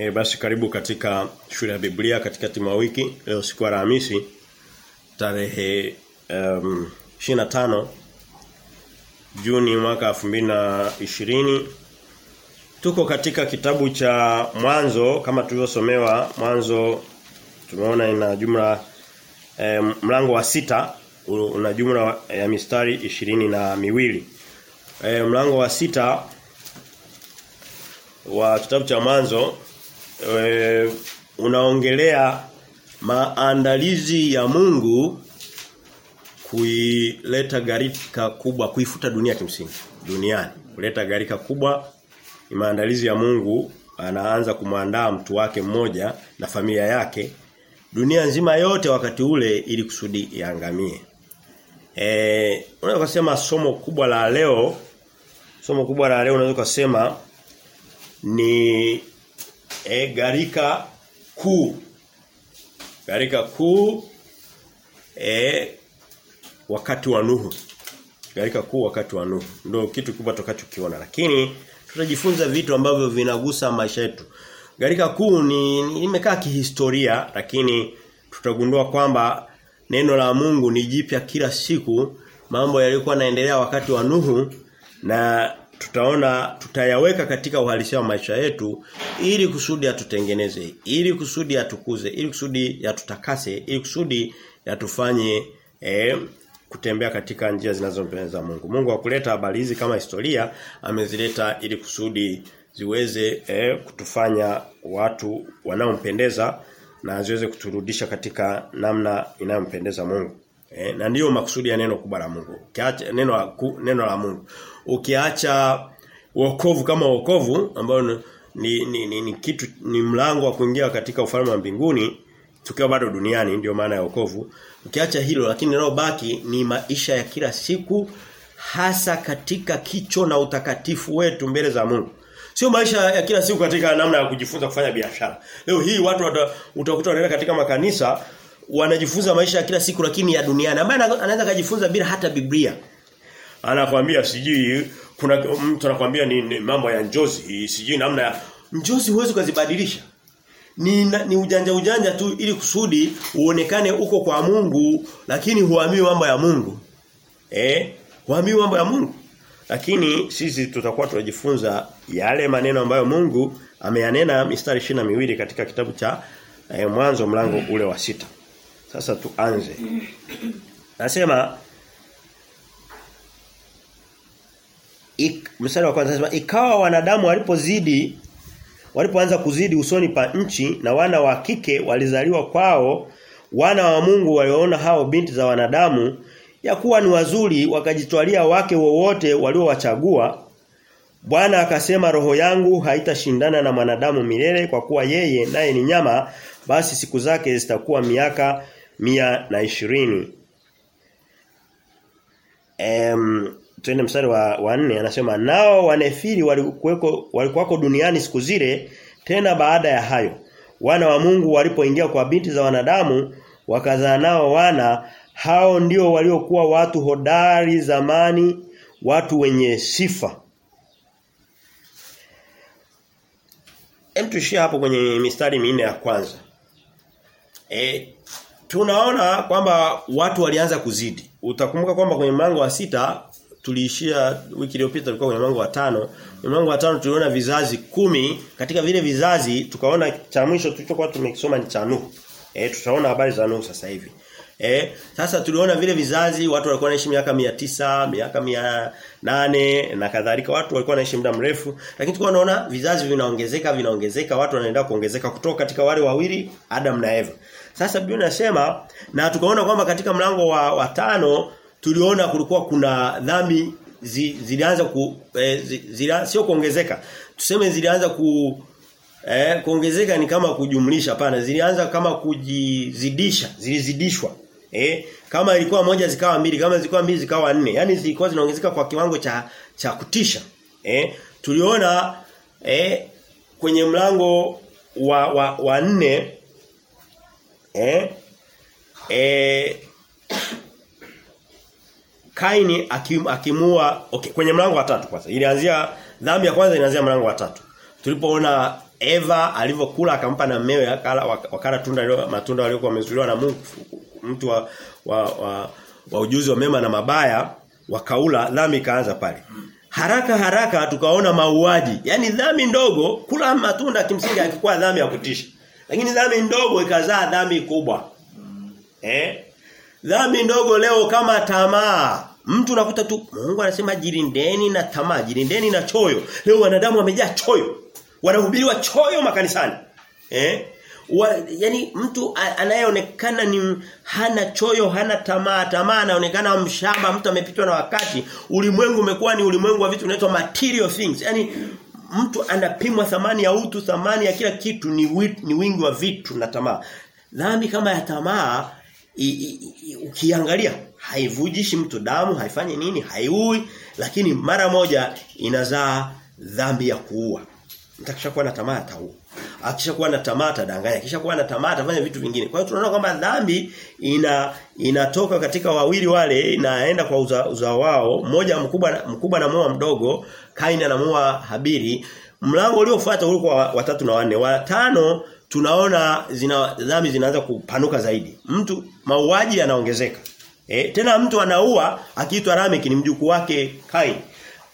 E, basi karibu katika shule ya Biblia katika timu wiki. Leo siku ya Alhamisi tarehe um, 25 Juni mwaka 2020 tuko katika kitabu cha mwanzo. Kama tulivyosomewa mwanzo tumeona ina jumla e, mlango wa sita una jumla ya mistari ishirini na miwili. E, mlango wa sita wa kitabu cha mwanzo e, unaongelea maandalizi ya Mungu kuileta gharika kubwa kuifuta dunia kimsingi duniani. Kuleta gharika kubwa ni maandalizi ya Mungu anaanza kumwandaa mtu wake mmoja na familia yake dunia nzima yote wakati ule ili kusudi iangamie. Eh unaweza kusema somo kubwa la leo somo kubwa la leo unaweza kusema ni e, garika kuu garika kuu e, wakati wa Nuhu. Garika kuu wakati wa Nuhu. Ndio kitu kubwa tukachokiona lakini tutajifunza vitu ambavyo vinagusa maisha yetu. Garika kuu ni imekaa kihistoria lakini tutagundua kwamba neno la Mungu ni jipya kila siku. Mambo yalikuwa yanaendelea wakati wa Nuhu na tutaona tutayaweka katika uhalisia wa maisha yetu ili kusudi atutengeneze ili kusudi atukuze ili kusudi yatutakase ili kusudi yatufanye eh, kutembea katika njia zinazompendeza Mungu. Mungu akuleta habari hizi kama historia, amezileta ili kusudi ziweze eh, kutufanya watu wanaompendeza na ziweze kuturudisha katika namna inayompendeza Mungu. Eh, na ndiyo makusudi ya neno kubwa la Mungu. Ukiacha neno la neno la Mungu. Ukiacha wokovu kama wokovu ambao ni, ni, ni, ni, ni kitu ni mlango wa kuingia katika ufalme wa mbinguni tukiwa bado duniani ndio maana ya wokovu. Ukiacha hilo lakini linalobaki ni maisha ya kila siku hasa katika kicho na utakatifu wetu mbele za Mungu. Sio maisha ya kila siku katika namna ya kujifunza kufanya biashara. Leo hii watu utakuta wanaenda katika makanisa wanajifunza maisha ya kila siku lakini ya duniani ambaye anaweza kujifunza bila hata Biblia. Anakuambia sijui kuna mtu anakuambia ni, ni mambo ya njozi, sijui namna ya njozi huwezi kuzibadilisha. Ni, ni ujanja ujanja tu ili kusudi uonekane uko kwa Mungu lakini huamini mambo ya Mungu. Eh? Huamini mambo ya Mungu. Lakini sisi tutakuwa tunajifunza yale maneno ambayo Mungu ameyanena mistari na miwili katika kitabu cha eh, mwanzo mlango ule wa sita. Sasa tuanze. Nasema mstari wa kwanza nasema ikawa wanadamu walipozidi walipoanza kuzidi usoni pa nchi na wana wa kike walizaliwa kwao wana wa Mungu waliona hao binti za wanadamu ya kuwa ni wazuri wakajitwalia wake wowote waliowachagua Bwana akasema roho yangu haitashindana na mwanadamu milele kwa kuwa yeye naye ni nyama basi siku zake zitakuwa miaka mia na ishirini. Em Twende mstari wa, wa anasema nao wanefili walikuweko walikuwako duniani siku zile tena baada ya hayo. Wana wa Mungu walipoingia kwa binti za wanadamu wakazaa nao wana. Hao ndio waliokuwa watu hodari zamani watu wenye sifa. Hem tuishie hapo kwenye mistari minne ya kwanza. E, tunaona kwamba watu walianza kuzidi utakumbuka kwamba kwenye mlango wa sita tuliishia wiki iliyopita tulikuwa kwenye mlango wa tano. Kwenye mlango wa tano tuliona vizazi kumi katika vile vizazi tukaona cha mwisho tulichokuwa tumekisoma ni cha Nuhu. Eh tutaona habari za Nuhu sasa hivi. Eh sasa tuliona vile vizazi watu walikuwa wanaishi miaka mia tisa miaka mia nane na kadhalika watu walikuwa wanaishi muda mrefu lakini tulikuwa tunaona vizazi vinaongezeka vinaongezeka watu wanaendelea kuongezeka kutoka katika wale wawili Adam na Eva. Sasa Biblia inasema na tukaona kwamba katika mlango wa, wa tano tuliona kulikuwa kuna dhambi zi, zilianza ku eh, zi, sio kuongezeka. Tuseme zilianza ku eh, kuongezeka ni kama kujumlisha pana zilianza kama kujizidisha zilizidishwa eh. Kama ilikuwa moja zikawa mbili kama zilikuwa mbili zikawa nne. Yaani zilikuwa zinaongezeka kwa kiwango cha cha kutisha eh. Tuliona eh kwenye mlango wa wa, wa nne eh eh Kaini akim, akimua okay, kwenye mlango wa tatu kwanza. Ilianzia dhambi ya kwanza inaanzia mlango wa tatu. Tulipoona Eva alivyokula akampa na mmewe akala wakala tunda matunda waliokuwa wamezuliwa na Mungu mtu wa wa, wa wa ujuzi wa mema na mabaya wakaula dhambi ikaanza pale. Haraka haraka tukaona mauaji. Yaani dhambi ndogo kula matunda kimsingi hakikuwa dhambi ya kutisha. Lakini dhambi ndogo ikazaa dhambi kubwa. Eh? Dhambi ndogo leo kama tamaa. Mtu unakuta tu Mungu anasema jirindeni na tamaa, jirindeni na choyo. Leo wanadamu wamejaa choyo. Wanahubiriwa choyo makanisani. Eh? Wa, yani mtu anayeonekana ni hana choyo, hana tamaa, tamaa anaonekana mshamba, mtu amepitwa na wakati. Ulimwengu umekuwa ni ulimwengu wa vitu vinaitwa material things. Yani mtu anapimwa thamani ya utu, thamani ya kila kitu ni, wit, ni wingi wa vitu na tamaa. Dhambi kama ya tamaa i, i, i, ukiangalia haivujishi mtu damu, haifanyi nini, haiui, lakini mara moja inazaa dhambi ya kuua. Mtakishakuwa na tamaa ataua. Akishakuwa na tamaa atadanganya, akishakuwa na tamaa atafanya vitu vingine. Kwa hiyo tunaona kwamba dhambi ina inatoka katika wawili wale inaenda kwa uzao uza wao, mmoja mkubwa mkubwa na mmoja mdogo, Kaini anamuua Habiri. Mlango uliofuata ulikuwa watatu na wanne. Watano tunaona zina dhambi zinaanza kupanuka zaidi. Mtu mauaji yanaongezeka. E, tena mtu anaua akiitwa Lameki ni mjukuu wake Kain.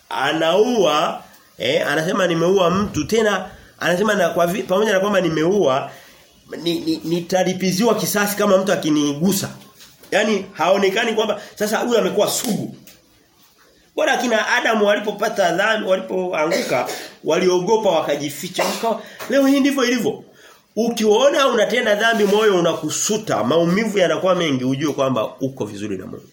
Anaua eh anasema nimeua mtu tena anasema na kwa pamoja na kwamba nimeua nitalipiziwa ni, ni kisasi kama mtu akinigusa. Yaani haonekani kwamba sasa huyu amekuwa sugu. Bora akina Adamu walipopata dhambi walipoanguka waliogopa wakajificha. Leo hii ndivyo ilivyo. Ukiona unatenda dhambi moyo unakusuta, maumivu yanakuwa mengi, ujue kwamba uko vizuri na Mungu.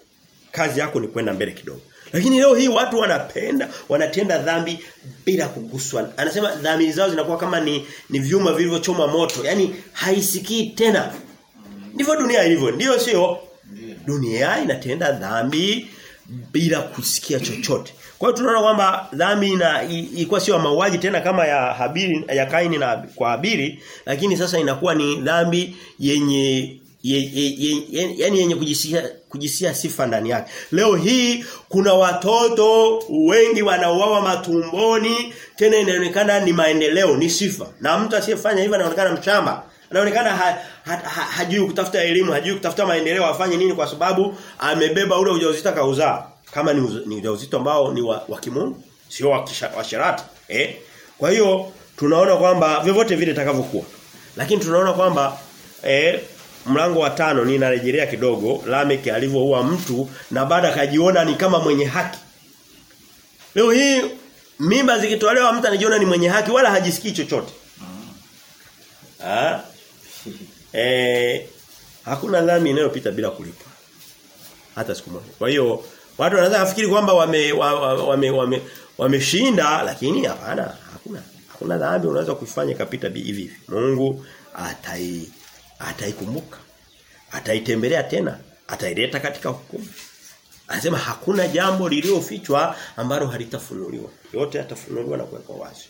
Kazi yako ni kwenda mbele kidogo. Lakini leo hii watu wanapenda, wanatenda dhambi bila kuguswa. Anasema dhambi zao zinakuwa kama ni ni vyuma vilivyochoma moto. Yaani haisikii tena. Ndivyo dunia ilivyo. Ndio sio? Dunia inatenda dhambi bila kusikia chochote. Kwa hiyo tunaona kwamba dhambi ina ilikuwa sio mauaji tena kama ya Habiri ya Kaini na kwa Habiri, lakini sasa inakuwa ni dhambi yenye ye, ye, ye, ye, yani yenye kujisia kujisia sifa ndani yake. Leo hii kuna watoto wengi wanauawa matumboni tena inaonekana ni maendeleo, ni sifa. Na mtu asiyefanya hivyo anaonekana mchamba. Anaonekana ha, ha, ha, hajui kutafuta elimu, hajui kutafuta maendeleo, afanye nini kwa sababu amebeba ule ujauzito kauzaa. Kama ni, ni ujauzito ambao ni wa, wa kimungu, sio wa, wa. Eh? Kwa hiyo tunaona kwamba vyovyote vile itakavyokuwa. Lakini tunaona kwamba eh mlango wa tano ninarejelea kidogo Lameki alivyoua mtu na baada akajiona ni kama mwenye haki. Leo hii mimba zikitolewa mtu anajiona ni mwenye haki wala hajisikii chochote. Ah. Eh hakuna dhambi inayopita bila kulipa. Hata siku moja. Kwa hiyo watu wanaweza kufikiri kwamba wame wame wame wameshinda lakini hapana hakuna hakuna dhambi unaweza kufanya kapita hivi hivi. Mungu atai ataikumbuka ataitembelea tena ataileta katika hukumu anasema hakuna jambo lililofichwa ambalo halitafunuliwa yote yatafunuliwa na kuwekwa wazi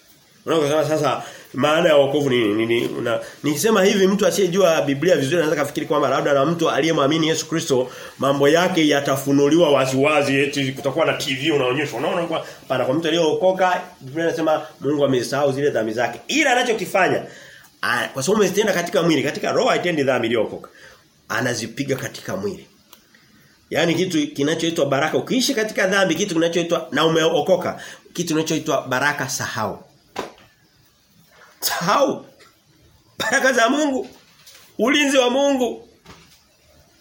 Unaona sasa maana ya wokovu ni nini? Ni, Una, nikisema hivi mtu asiyejua Biblia vizuri anaweza kafikiri kwamba labda na mtu aliyemwamini Yesu Kristo mambo yake yatafunuliwa waziwazi eti kutakuwa na TV unaonyeshwa. Unaona kwa pana kwa mtu aliyeokoka Biblia inasema Mungu amesahau zile dhambi zake. Ila anachokifanya kwa sababu umezitenda katika mwili, katika roho haitendi dhambi iliyookoka. Anazipiga katika mwili. Yaani kitu kinachoitwa baraka ukiishi katika dhambi kitu kinachoitwa na umeokoka kitu kinachoitwa baraka sahau. Sahau. Baraka za Mungu. Ulinzi wa Mungu.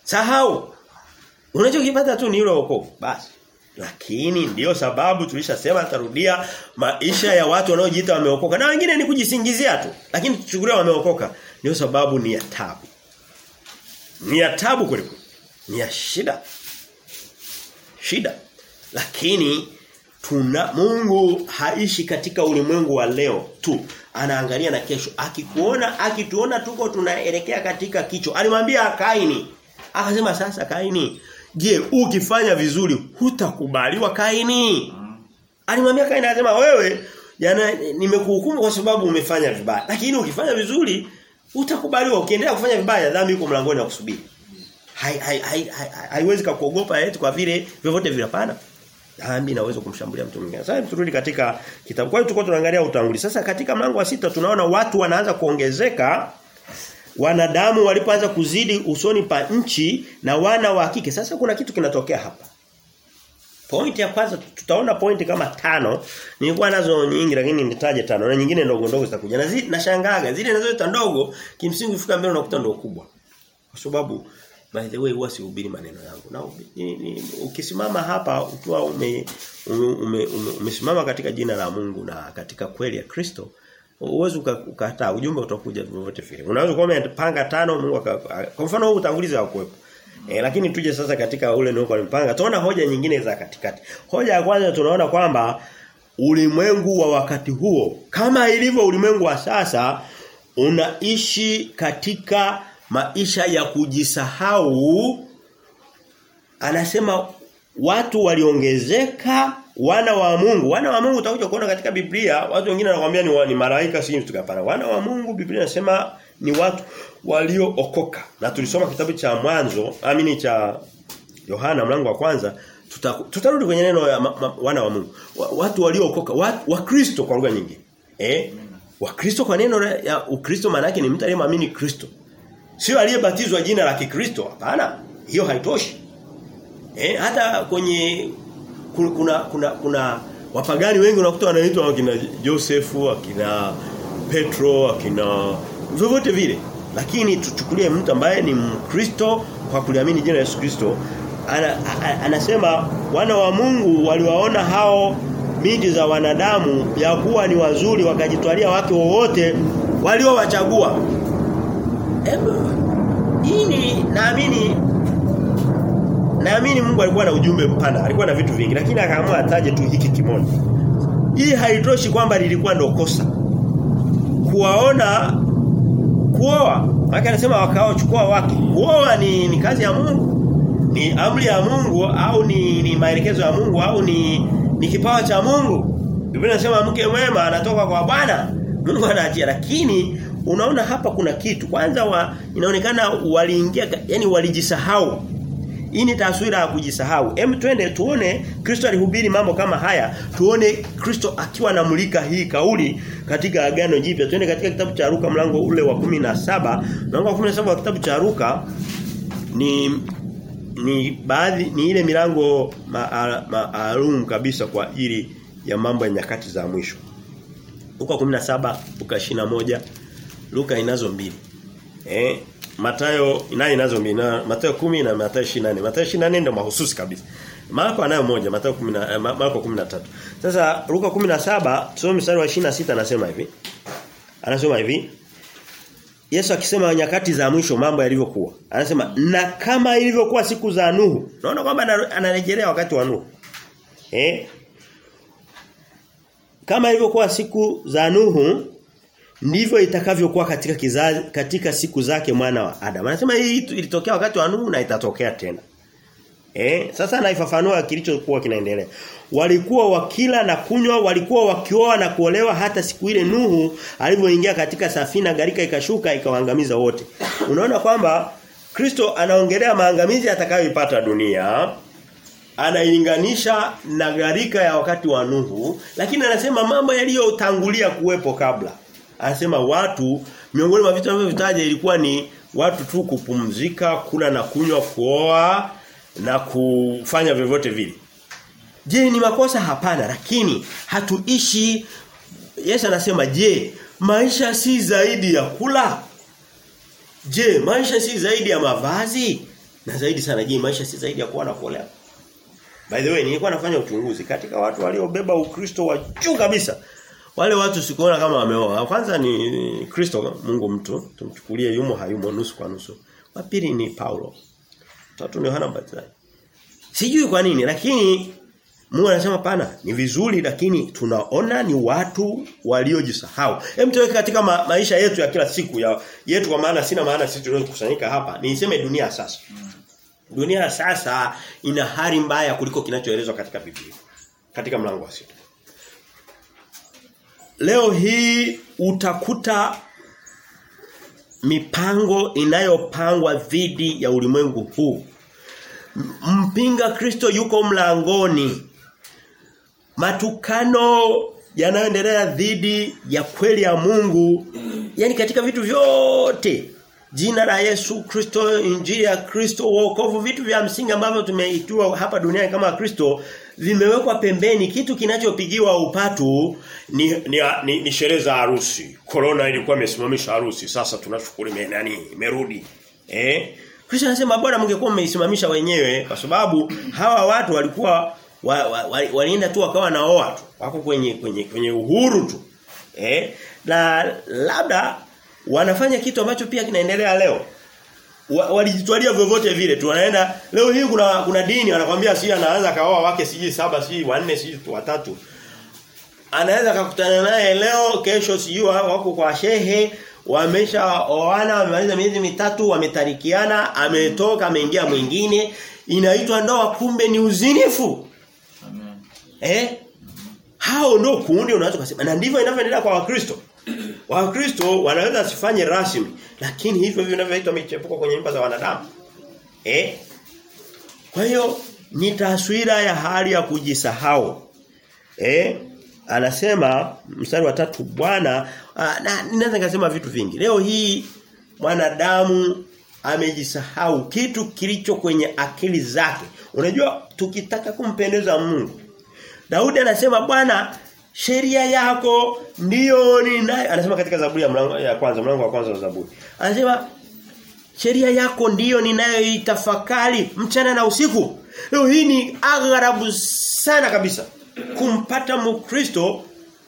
Sahau. Unachokipata tu ni ile wokovu. Basi. Lakini ndiyo sababu tulishasema tarudia maisha ya watu wanaojiita wameokoka na wengine ni kujisingizia tu. Lakini tuchukulia wameokoka. Ndiyo sababu ni ya tabu. Ni ya tabu kuliko. Ni ya shida. Shida. Lakini tuna Mungu haishi katika ulimwengu wa leo tu. Anaangalia na kesho. Akikuona, akituona tuko tunaelekea katika kicho. Alimwambia Kaini. Akasema sasa Kaini, je, ukifanya vizuri hutakubaliwa Kaini? Alimwambia Kaini anasema wewe jana nimekuhukumu kwa sababu umefanya vibaya. Lakini ukifanya vizuri utakubaliwa. Ukiendelea kufanya vibaya dhambi iko mlangoni na kusubiri. Hai hai hai haiwezi kukuogopa eti kwa vile vyovyote vile hapana. Dhambi inaweza kumshambulia mtu mwingine. Sasa turudi katika kitabu. Kwa hiyo tulikuwa tunaangalia utangulizi. Sasa katika mlango wa sita tunaona watu wanaanza kuongezeka wanadamu walipoanza kuzidi usoni pa nchi na wana wa kike. Sasa kuna kitu kinatokea hapa. Point ya kwanza tutaona point kama tano. Nilikuwa nazo nyingi lakini nitaje tano na nyingine ndogo ndogo zitakuja. Na zi, nashangaga zile nazoita ndogo kimsingi ufika mbele unakuta ndogo kubwa. Kwa sababu by the way huwa sihubiri maneno yangu. Na ni, ni, ukisimama hapa ukiwa ume, ume, ume, ume, katika jina la Mungu na katika kweli ya Kristo uwezo ukataa ujumbe utakuja vyovyote vile. Unaweza kuwa umepanga tano Mungu kwa mfano huu utangulizi hakuwepo. E, lakini tuje sasa katika ule ndio alimpanga. Tunaona hoja nyingine za katikati. Hoja ya kwanza tunaona kwamba ulimwengu wa wakati huo kama ilivyo ulimwengu wa sasa unaishi katika maisha ya kujisahau anasema watu waliongezeka wana wa Mungu. Wana wa Mungu utakuja kuona katika Biblia watu wengine wanakuambia ni, ni malaika si mtu kapana wana wa Mungu Biblia inasema ni watu waliookoka. Na tulisoma kitabu cha mwanzo amini cha Yohana mlango wa kwanza. Tutarudi tuta kwenye neno ya ma, ma, wana wa Mungu. Wa, watu waliookoka. Wa Kristo kwa lugha nyingine eh? Wa Kristo kwa neno ya Ukristo maana yake ni mtu aliyemwamini Kristo sio aliyebatizwa jina la Kikristo hapana. Hiyo haitoshi. Eh hata kwenye kuna kuna kuna wapagani wengi unakuta wanaitwa wakina Josefu wakina Petro wakina vyovyote vile. Lakini tuchukulie mtu ambaye ni Mkristo kwa kuliamini jina la Yesu Kristo ana, anasema wana wa Mungu waliwaona hao miji za wanadamu ya kuwa ni wazuri wakajitwalia wake wowote waliowachagua hii naamini naamini Mungu alikuwa na ujumbe mpana alikuwa na vitu vingi lakini akaamua ataje tu hiki kimoja. Hii haitoshi kwamba lilikuwa ndio kosa. Kuwaona kuoa. Maana anasema wakao chukua wake. Kuoa ni, ni kazi ya Mungu. Ni amri ya Mungu au ni, ni maelekezo ya Mungu au ni ni kipawa cha Mungu. Biblia inasema mke mwema anatoka kwa Bwana. Mungu anaachia. Lakini unaona hapa kuna kitu kwanza wa, inaonekana waliingia yani walijisahau hii ni taswira ya kujisahau. Hem twende tuone Kristo alihubiri mambo kama haya. Tuone Kristo akiwa anamulika hii kauli katika agano jipya. Twende katika kitabu cha Luka mlango ule wa 17. Mlango wa 17 wa kitabu cha Luka ni ni baadhi ni ile milango maalum ma, kabisa kwa ajili ya mambo ya nyakati za mwisho. Luka 17, Luka 21, Luka inazo mbili. Eh Matayo inayo inazo mbili na Matayo 10 na Matayo 28. Matayo 28 ndio mahususi kabisa. Marko anayo moja, Mathayo 10 Marko 13. Sasa Luka 17 tusome mstari wa 26 anasema hivi. Anasema hivi. Yesu akisema nyakati za mwisho mambo yalivyokuwa. Anasema na kama ilivyokuwa siku za Nuhu. Naona kwamba anarejelea wakati wa Nuhu. Eh? Kama ilivyokuwa siku za Nuhu ndivyo itakavyokuwa katika kizazi katika siku zake mwana wa Adam. Anasema hii ilitokea wakati wa Nuhu na itatokea tena. Eh, sasa naifafanua kilichokuwa kinaendelea. Walikuwa wakila na kunywa, walikuwa wakioa na kuolewa hata siku ile Nuhu alivyoingia katika safina garika ikashuka ikawaangamiza wote. Unaona kwamba Kristo anaongelea maangamizi atakayoipata dunia anailinganisha na garika ya wakati wa Nuhu lakini anasema mambo yaliyotangulia kuwepo kabla anasema watu miongoni mwa vitu vitaja ilikuwa ni watu tu kupumzika, kula na kunywa, kuoa na kufanya vyovyote vile. Je, ni makosa hapana lakini hatuishi Yesu anasema je, maisha si zaidi ya kula? Je, maisha si zaidi ya mavazi? Na zaidi sana je, maisha si zaidi ya kuwa na kuolea By the way, nilikuwa nafanya uchunguzi katika watu waliobeba Ukristo wa juu kabisa. Wale watu sikuona kama wameoa. Kwanza ni Kristo Mungu mtu, tumchukulie yumo hayumo nusu kwa nusu. Wa pili ni Paulo. Tatu ni Yohana Mbatizaji. Sijui kwa nini lakini Mungu anasema pana ni vizuri lakini tunaona ni watu waliojisahau. Hem tuweke katika ma maisha yetu ya kila siku ya yetu kwa maana sina maana sisi tunazokusanyika hapa. Niseme dunia sasa. Dunia sasa ina hali mbaya kuliko kinachoelezwa katika Biblia. Katika mlango wa sita. Leo hii utakuta mipango inayopangwa dhidi ya ulimwengu huu. Mpinga Kristo yuko mlangoni. matukano yanayoendelea dhidi ya kweli ya Mungu yani katika vitu vyote jina la Yesu Kristo injili ya Kristo wokovu vitu vya msingi ambavyo tumeitua hapa duniani kama Kristo vimewekwa pembeni. Kitu kinachopigiwa upatu ni ni, ni, ni sherehe za harusi. Corona ilikuwa imesimamisha harusi. Sasa tunashukuru ime nani imerudi. Eh? Kristo anasema bora mngekuwa mmeisimamisha wenyewe? Kwa sababu hawa watu walikuwa wa, wa, wa, walienda tu wakawa naoa tu. Wako kwenye kwenye kwenye uhuru tu. Eh? Na labda wanafanya kitu ambacho pia kinaendelea leo walijitwalia vyovyote vile tu. Wanaenda leo hii kuna kuna dini anakuambia si anaanza kaoa wake siji saba si wanne si watatu. Anaweza kukutana naye leo kesho sijui wako kwa shehe wameshaoana wamemaliza miezi mitatu wametarikiana ametoka ameingia mwingine. Inaitwa ndoa kumbe ni uzinifu. Amen. eh? Hao ndio kundi unaweza kusema na ndivyo inavyoendelea kwa wakristo wakristo wanaweza wasifanye rasmi lakini hivyo vinavyoitwa michepuko kwenye nyumba za wanadamu. Eh kwa hiyo ni taswira ya hali ya kujisahau. Eh anasema mstari wa tatu bwana na ninaweza nikasema vitu vingi. Leo hii mwanadamu amejisahau kitu kilicho kwenye akili zake. Unajua tukitaka kumpendeza Mungu Daudi anasema bwana sheria yako ndiyo ninayo. Anasema katika Zaburi ya mlango ya kwanza mlango wa kwanza wa Zaburi. Anasema sheria yako ndiyo ninayoitafakari mchana na usiku. Leo hii ni agharabu sana kabisa kumpata mkristo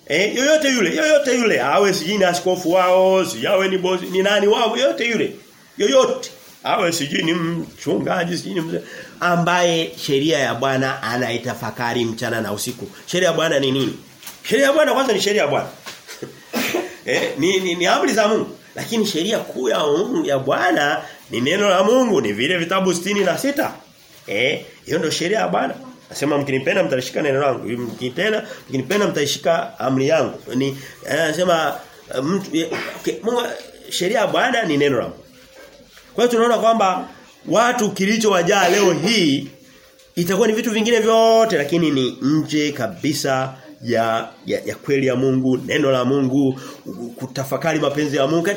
eh, yoyote yule yoyote yule. Awe sijui ni askofu wao sijawe ni bosi ni nani wao yoyote yule yoyote. Awe sijui ni mchungaji sijui ni mzee ambaye sheria ya Bwana anaitafakari mchana na usiku. Sheria ya Bwana ni nini sheria ya Bwana kwanza ni sheria ya Bwana eh, ni, ni, ni amri za Mungu lakini sheria kuu ya Mungu ya Bwana ni neno la Mungu ni vile vitabu sitini na sita eh hiyo ndio sheria ya Bwana Anasema mkinipenda mtalishika neno langu. Mkinipenda mkinipenda mtaishika amri yangu. Ni anasema uh, mtu okay, Mungu sheria ya Bwana ni neno la Mungu. Kwa hiyo tunaona kwamba watu kilichowajaa leo hii itakuwa ni vitu vingine vyote lakini ni nje kabisa ya, ya ya kweli ya Mungu, neno la Mungu, kutafakari mapenzi ya Mungu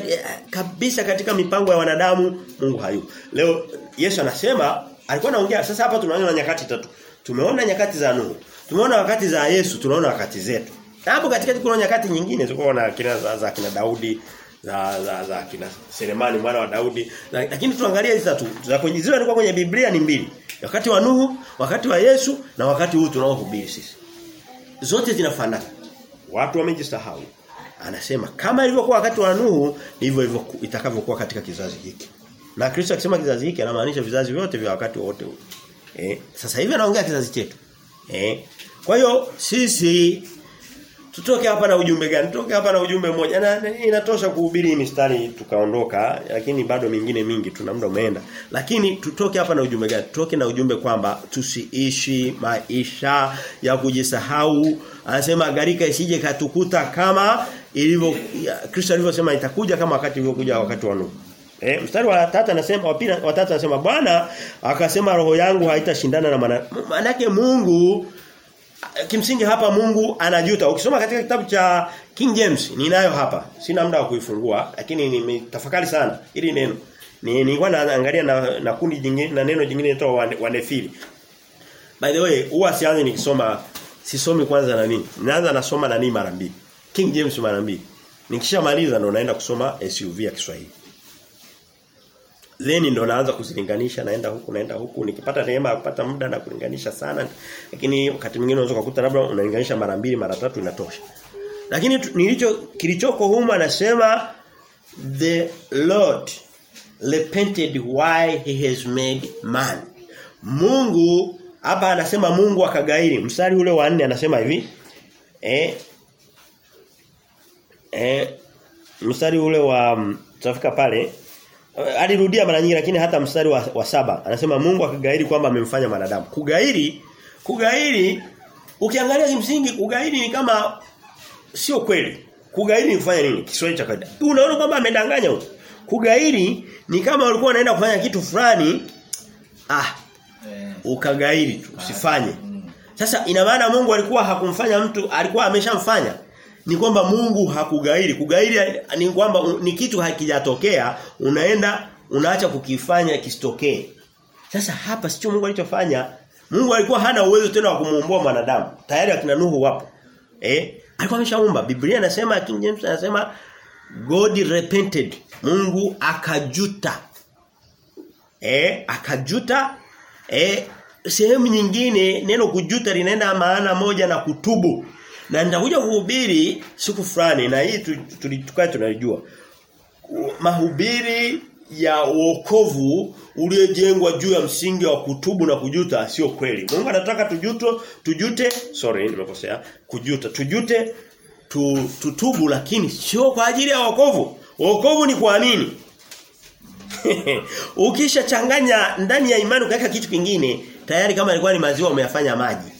kabisa katika mipango ya wanadamu Mungu hayupo. Leo Yesu anasema alikuwa anaongea sasa hapa tunaona nyakati tatu. Tumeona nyakati za Nuhu. Tumeona wakati za Yesu, tunaona wakati zetu. Hapo katikati kuna nyakati nyingine zilikuwa na kina za, za kina Daudi, za za, za kina Selemani mwana wa Daudi. Lakini tuangalie hizi tatu. Za kwenye zile zilikuwa kwenye Biblia ni mbili. Wakati wa Nuhu, wakati wa Yesu na wakati huu tunaohubiri sisi. Zote zinafanana. Watu wamejisahau. Anasema kama ilivyokuwa wakati wa Nuhu, ndivyo hivyo itakavyokuwa katika kizazi hiki. Na Kristo akisema kizazi hiki anamaanisha vizazi vyote vya wakati wote huu. Eh, sasa hivi anaongea kizazi chetu. Eh. Kwa hiyo sisi tutoke hapa na ujumbe gani? Tutoke hapa na ujumbe mmoja. Na, na inatosha kuhubiri mistari tukaondoka, lakini bado mingine mingi tuna muda umeenda. Lakini tutoke hapa na ujumbe gani? Tutoke na ujumbe kwamba tusiishi maisha ya kujisahau. Anasema garika isije katukuta kama ilivyo Kristo alivyosema itakuja kama wakati uliokuja wakati wa Nuhu. Eh, mstari wa tatu anasema wa pili wa tatu anasema Bwana akasema roho yangu haitashindana na maana manake Mungu kimsingi hapa Mungu anajuta. Ukisoma katika kitabu cha King James ninayo hapa. Sina muda wa kuifungua lakini nimetafakari sana ili neno. Ni nilikuwa naangalia na, na kundi jingine na neno jingine linaloitwa wanefili. By the way, huwa sianze nikisoma sisomi kwanza na nini. Naanza nasoma na nini mara mbili. King James mara mbili. Nikishamaliza ndo naenda kusoma SUV ya Kiswahili. Then ndo naanza kuzilinganisha naenda huku naenda huku nikipata neema kupata muda na kulinganisha sana lakini wakati mwingine unaweza kukuta labda unalinganisha mara mbili mara tatu inatosha. Lakini nilicho kilichoko humu anasema the Lord repented why he has made man. Mungu hapa anasema Mungu akagairi. Mstari ule wa 4 anasema hivi. Eh eh mstari ule wa tutafika pale alirudia mara nyingi lakini hata mstari wa, wa saba anasema Mungu akagairi kwamba amemfanya mwanadamu. Kugairi kugairi ukiangalia kimsingi kugairi ni kama sio kweli. Kugairi ni kufanya nini? Kiswahili cha kawaida. Unaona kwamba amedanganya huko. Kugairi ni kama ulikuwa unaenda kufanya kitu fulani ah ukagairi tu usifanye. Sasa ina maana Mungu alikuwa hakumfanya mtu alikuwa ameshamfanya. Ni kwamba Mungu hakugairi. Kugairi ni kwamba ni kitu hakijatokea, unaenda unaacha kukifanya kisitokee. Sasa hapa sio Mungu alichofanya. Mungu alikuwa hana uwezo tena wa kumuumba mwanadamu. Tayari akina Nuhu wapo. Eh? Alikuwa ameshaumba. Biblia inasema King James anasema God repented. Mungu akajuta. Eh, akajuta. Eh, sehemu nyingine neno kujuta linaenda maana moja na kutubu. Na nitakuja kuhubiri siku fulani na hii tulitukae tunalijua. Mahubiri ya wokovu uliojengwa juu ya msingi wa kutubu na kujuta sio kweli. Mungu anataka tujuto, tujute, sorry nimekosea, kujuta, tujute, tu, tutubu lakini sio kwa ajili ya wokovu. Wokovu ni kwa nini? Ukishachanganya ndani ya imani ukaweka kitu kingine, tayari kama ilikuwa ni maziwa umeyafanya maji.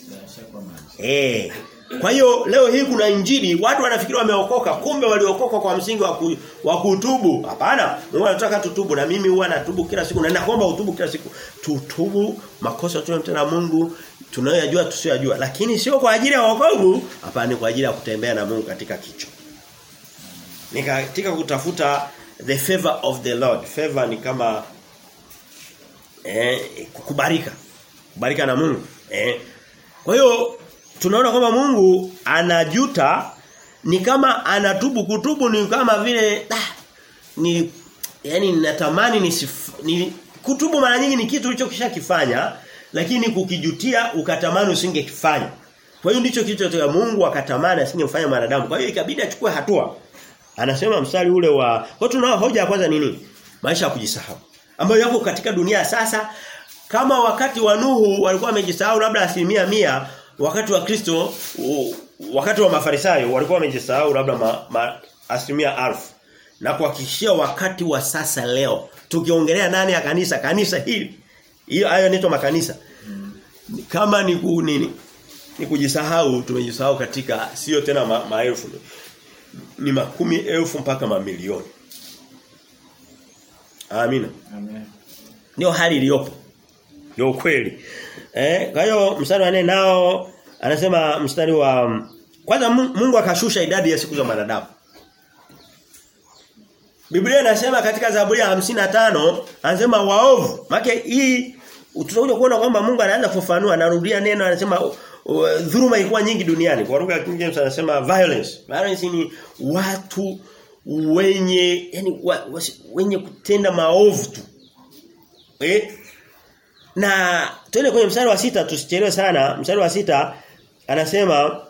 Eh. Kwa hiyo leo hii kuna injili watu wanafikiri wameokoka kumbe waliokoka kwa msingi wa, ku, wa kutubu. Hapana, Mungu anataka tutubu na mimi huwa natubu kila siku na nakuomba utubu kila siku. Tutubu makosa tunayotenda Mungu tunayoyajua tusiyojua lakini sio kwa ajili ya wokovu, hapana ni kwa ajili ya kutembea na Mungu katika kicho. Ni katika kutafuta the favor of the Lord. Favor ni kama eh kukubarika. Kubarika na Mungu. Eh. Kwa hiyo tunaona kwamba Mungu anajuta ni kama anatubu kutubu ni kama vile ah, ni yani ninatamani ni, ni kutubu mara nyingi ni kitu ulichokishakifanya lakini kukijutia ukatamani usingekifanya. Kwa hiyo ndicho kilichotokea Mungu akatamani asingemfanya mwanadamu. Kwa hiyo ikabidi achukue hatua. Anasema mstari ule wa kwa tunao hoja ya kwanza nini? Maisha ya kujisahau. Ambayo yako katika dunia sasa kama wakati wa Nuhu walikuwa wamejisahau labda asilimia mia wakati wa Kristo wakati wa Mafarisayo walikuwa wamejisahau labda ma, ma, asilimia alfu na kuhakikishia wakati wa sasa leo tukiongelea nani ya kanisa kanisa hili hiyo hayo inaitwa makanisa kama ni ku, nini ni kujisahau tumejisahau katika sio tena ma, maelfu ni makumi elfu mpaka mamilioni Amina. Amen. Ndio hali iliyopo. Ndio kweli. Eh, kwa hiyo mstari wa nne nao anasema mstari wa kwanza Mungu akashusha idadi ya siku za wanadamu. Biblia inasema katika Zaburi ya 55 anasema waovu. Maana hii tutakuja kuona kwamba Mungu anaanza kufafanua anarudia neno anasema uh, dhuluma ilikuwa nyingi duniani. Kwa lugha ya King James anasema violence. Violence ni watu wenye yani wa, wa, wenye kutenda maovu tu. Eh? Na tuende kwenye mstari wa sita tusichelewe sana. Mstari wa sita anasema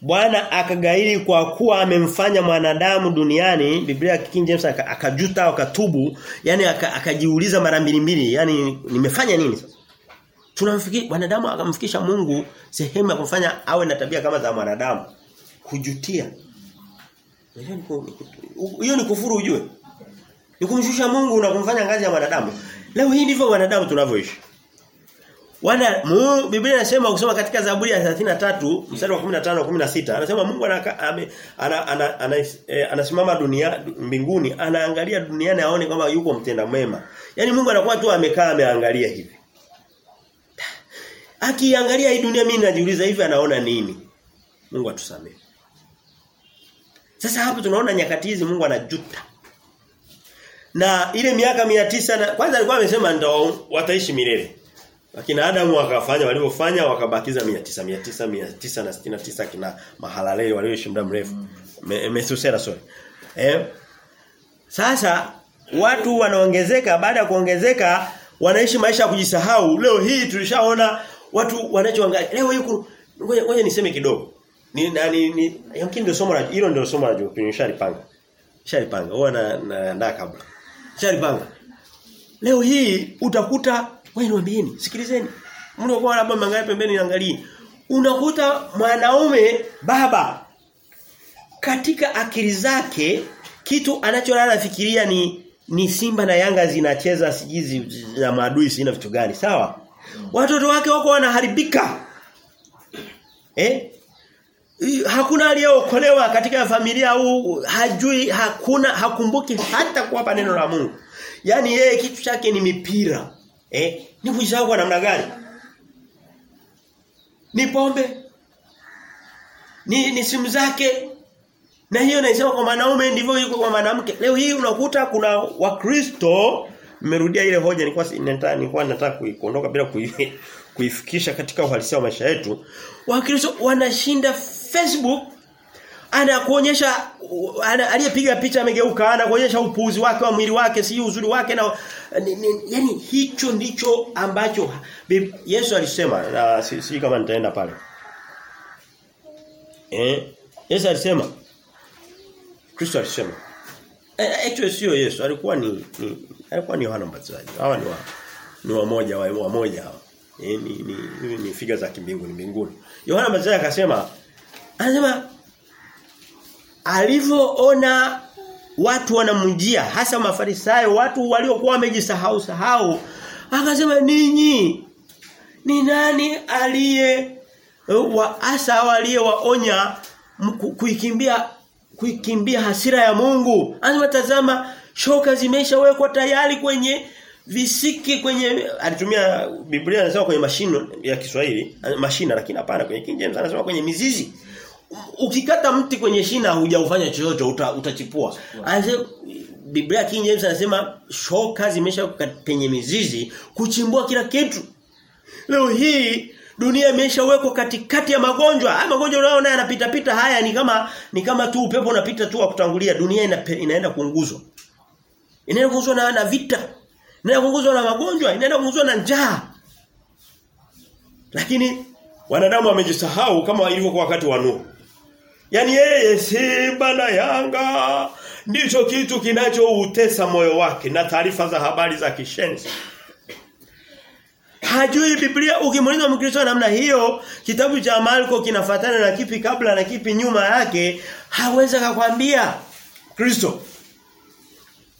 Bwana akagairi kwa kuwa amemfanya mwanadamu duniani. Biblia King James akajuta akatubu yani akajiuliza mara mbili mbili yani nimefanya nini sasa? Tunamfikiri wanadamu akamfikisha Mungu sehemu ya kufanya awe na tabia kama za mwanadamu. Kujutia. Hiyo ni kufuru ujue ni kumshusha Mungu na kumfanya ngazi ya wanadamu leo hii ndivyo wanadamu tunavyoishi Wana Biblia inasema ukisoma katika Zaburi ya 33 mstari wa 15 16 anasema Mungu anaka, ame, ana, ana, ana, eh, anasimama dunia mbinguni anaangalia duniani aone kwamba yuko mtenda mema. Yaani Mungu anakuwa tu amekaa ameangalia hivi. Akiangalia hii dunia mimi najiuliza hivi anaona nini? Mungu atusamee. Sasa hapo tunaona nyakati hizi Mungu anajuta. Na ile miaka 900 na kwanza alikuwa amesema ndio wataishi milele. Lakini Adamu wakafanya walivyofanya wakabakiza 900 900 969 kina mahalalei walioishi muda mrefu. Mm. Mesusela sorry. Eh? Sasa watu wanaongezeka baada ya kuongezeka wanaishi maisha ya kujisahau. Leo hii tulishaona watu wanachoangalia. Leo yuko ngoja ngoja niseme kidogo. Ni nani ni yamkini ndio somo la hilo ndio somo la Jumapili nishalipanga. Nishalipanga. Huwa na naandaa kabla. Nishalipanga. Leo hii utakuta wewe niambieni, sikilizeni. Mnakuwa labda mangapi pembeni angalie. Unakuta mwanaume baba katika akili zake kitu anacholala fikiria ni ni Simba na Yanga zinacheza sijizi za maadui sina vitu gani, sawa? Watoto wake wako wanaharibika. Eh? Hakuna aliyeokolewa katika familia au hajui hakuna hakumbuki hata kuwapa neno la Mungu. Yaani yeye kitu chake ni mipira. Eh, ni kwa namna gani? ni pombe ni, ni simu zake na hiyo naisema kwa wanaume ndivyo yuko kwa mwanamke leo hii unakuta kuna wakristo nimerudia ile hoja nilikuwa nilikuwa nataka kuondoka bila kuifikisha katika uhalisia wa maisha yetu wakristo wanashinda Facebook anakuonyesha ana, aliyepiga picha amegeuka anakuonyesha upuuzi wake wa mwili wake si uzuri wake na ni, ni, yani hicho ndicho ambacho Yesu alisema na si, si kama nitaenda pale. Eh Yesu alisema Kristo alisema. Eh, actually sio Yesu alikuwa ni, ni alikuwa ni Yohana Mbatizaji. Hawa ni wa ni wa, wa moja hawa eh, ni ni, ni, ni figa za kimbinguni mbinguni. Yohana Mbatizaji akasema anasema alivyoona watu wanamjia hasa mafarisayo watu waliokuwa wamejisahau sahau akasema ninyi ni nani aliye wa asa aliyewaonya kuikimbia kuikimbia hasira ya Mungu? Anasema tazama shoka zimeshawekwa tayari kwenye visiki kwenye alitumia Biblia anasema kwenye mashino ya Kiswahili mashina lakini hapana kwenye King James anasema kwenye mizizi ukikata mti kwenye shina hujaufanya chochote uta, utachipua. Anasema Biblia King James anasema shoka zimesha penye mizizi kuchimbua kila kitu. Leo hii dunia imeshawekwa katikati ya magonjwa. Haya magonjwa unayoona yanapita pita haya ni kama ni kama tu upepo unapita tu wa kutangulia. Dunia ina, inaenda kuunguzwa. Inaenda kuunguzwa na, na vita. Inaenda kuunguzwa na magonjwa, inaenda kuunguzwa na njaa. Lakini wanadamu wamejisahau kama ilivyokuwa wakati wa Nuhu. Yaani yeye Simba na Yanga ndicho kitu kinachoutesa moyo wake na taarifa za habari za kishenzi. Hajui Biblia ukimuuliza Mkristo namna hiyo kitabu cha Marko kinafatana na kipi kabla na kipi nyuma yake hawezi akakwambia Kristo.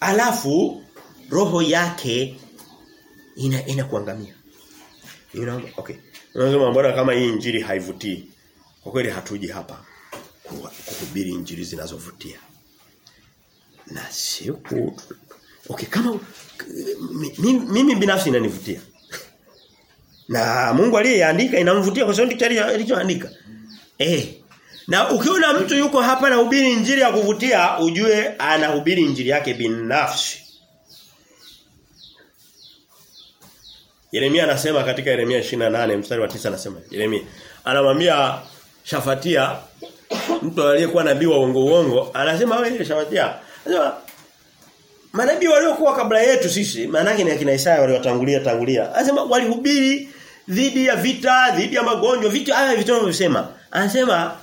Alafu roho yake ina kuangamia. You know, okay. Unasema mbona kama hii injili haivutii? Kwa kweli hatuji hapa kuhubiri injili zinazovutia. Na sio Okay, kama mimi, mimi binafsi inanivutia. Na Mungu aliyeandika inamvutia kwa sababu ndicho alichoandika. Eh. Na ukiona mtu yuko hapa na hubiri injili ya kuvutia, ujue anahubiri injili yake binafsi. Yeremia anasema katika Yeremia 28 mstari wa 9 anasema Yeremia anamwambia Shafatia mtu aliyekuwa nabii wa uongo uongo anasema wewe Shafatia. Anasema manabii waliokuwa kabla yetu sisi maana yake ni akina Isaya waliotangulia tangulia. Anasema walihubiri dhidi ya vita dhidi ya magonjwa vitu haya vitu wanavyosema. Anasema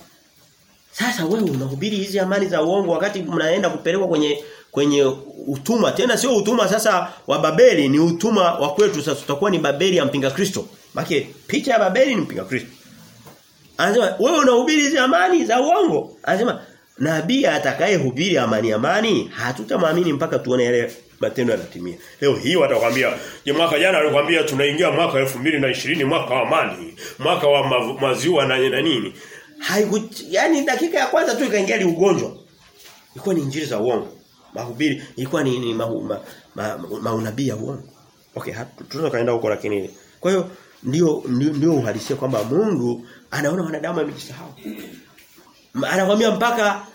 sasa wewe unahubiri hizi amani za uongo wakati mnaenda kupelekwa kwenye kwenye utumwa. Tena sio utumwa sasa wa Babeli ni utumwa wa kwetu. Sasa tutakuwa ni Babeli ya mpinga Kristo. Maki picha ya Babeli ni mpinga Kristo. Anasema wewe unahubiri amani za uongo? Anasema nabii atakayehubiri amani amani hatutamwamini mpaka tuone yale matendo yanatimia. Leo hii watakwambia je mwaka jana alikwambia tunaingia mwaka 2020 mwaka wa amani mwaka wa ma, maziwa na, na nini? Haiku yani dakika ya kwanza tu ikaingia ugonjwa ilikuwa ni injili za uongo mahubiri ilikuwa ni, ni mahu, ma, ma, ma, maunabii ya uongo. Okay tunaweza kaenda huko lakini kwa hiyo ndio ndio, uhalisia kwamba Mungu anaona wanadamu amejisahau. anakwambia mpaka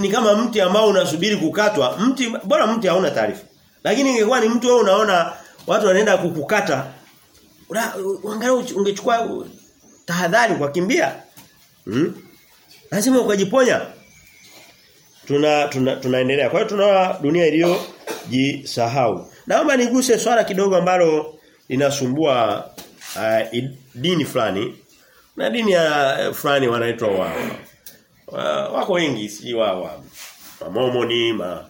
ni kama mti ambao unasubiri kukatwa. Mti bora mti hauna taarifa. Lakini ingekuwa ni mtu wewe unaona watu wanaenda kukukata angalau ungechukua tahadhari kwa kimbia hmm? lazima ukajiponya tuna, tuna tunaendelea. Kwa hiyo tunaona dunia iliyo iliyojisahau naomba niguse swala kidogo ambalo linasumbua uh, dini fulani. Na dini ya uh, fulani wanaitwa wa, wa wako wengi si wa wa, wa Mormoni ma,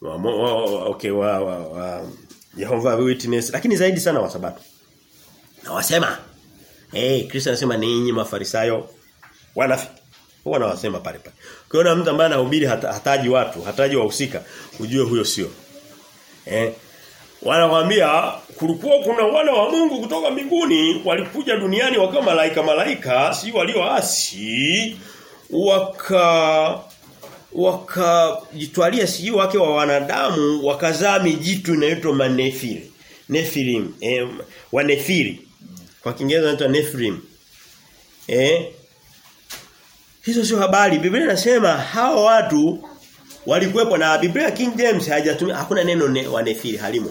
wa, wa, okay wa, wa, wa Jehovah Witness lakini zaidi sana wa sabato. Na wasema eh hey, Kristo anasema ninyi mafarisayo wanafiki huwa nawasema pale pale ukiona mtu ambaye anahubiri hata, hataji watu hataji wahusika ujue huyo sio eh wanawaambia kulikuwa kuna wana wa Mungu kutoka mbinguni walikuja duniani wakiwa malaika malaika si walioasi waka wakajitwalia sijui wake wa wanadamu wakazaa mijitu inaitwa manefili. Nefilim, eh, wanefili. Kwa Kiingereza inaitwa Nefilim. Eh? Hizo sio habari. Biblia inasema hao watu walikuwepo na Biblia King James haijatumia hakuna neno ne, wa nefili halimo.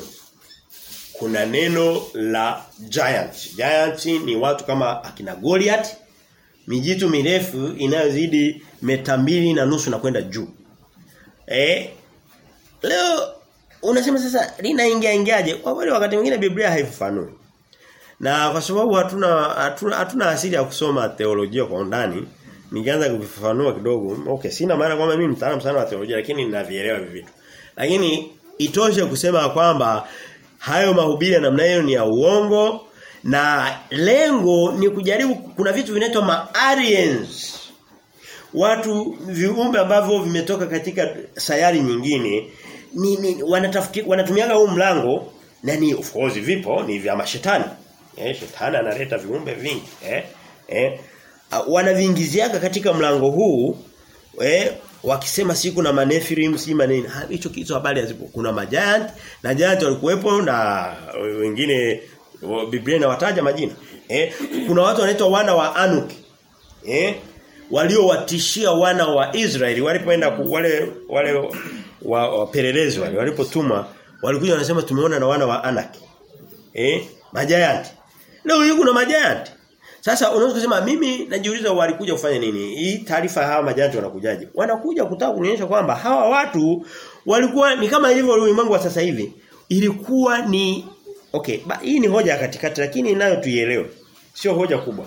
Kuna neno la giant. Giant ni watu kama akina Goliath, mijitu mirefu inayozidi meta mbili na nusu na kwenda juu. Eh? Leo unasema sasa linaingia ingiaje? Kwa kweli wakati mwingine Biblia haifafanui. Na kwa sababu hatuna, hatuna asili ya kusoma teolojia kwa undani, ningeanza kuvifafanua kidogo. Okay, sina maana kwamba mimi mtaalamu sana wa teolojia lakini ninavielewa hivi vitu. Lakini itoshe kusema kwamba hayo mahubiri ya namna hiyo ni ya uongo na lengo ni kujaribu kuna vitu vinaitwa ma-aliens. Watu viumbe ambavyo vimetoka katika sayari nyingine ni, ni wanatafuti wanatumiaga huu mlango na ni of course vipo ni vya mashetani. Eh shetani analeta viumbe vingi eh eh wanaviingiziaga katika mlango huu eh wakisema si kuna manefirim si manini. Hicho kitu habari hazipo. Kuna majiant na giant walikuwepo na wengine Biblia inawataja majina. Eh kuna watu wanaitwa wana wa Anuk eh waliowatishia wana wa Israeli walipoenda wale wale wapelelezi wale walipotuma walikuja wanasema tumeona na wana wa Anak. Eh majiant leo hii kuna majiant sasa unaweza kusema mimi najiuliza walikuja kufanya nini? Hii taarifa hawa majanja wanakujaje? Wanakuja kutaka kunionyesha kwamba hawa watu walikuwa ni kama ilivyo ulimwengu wa sasa hivi. Ilikuwa ni okay, ba, hii ni hoja katikati lakini inayo tuielewe. Sio hoja kubwa.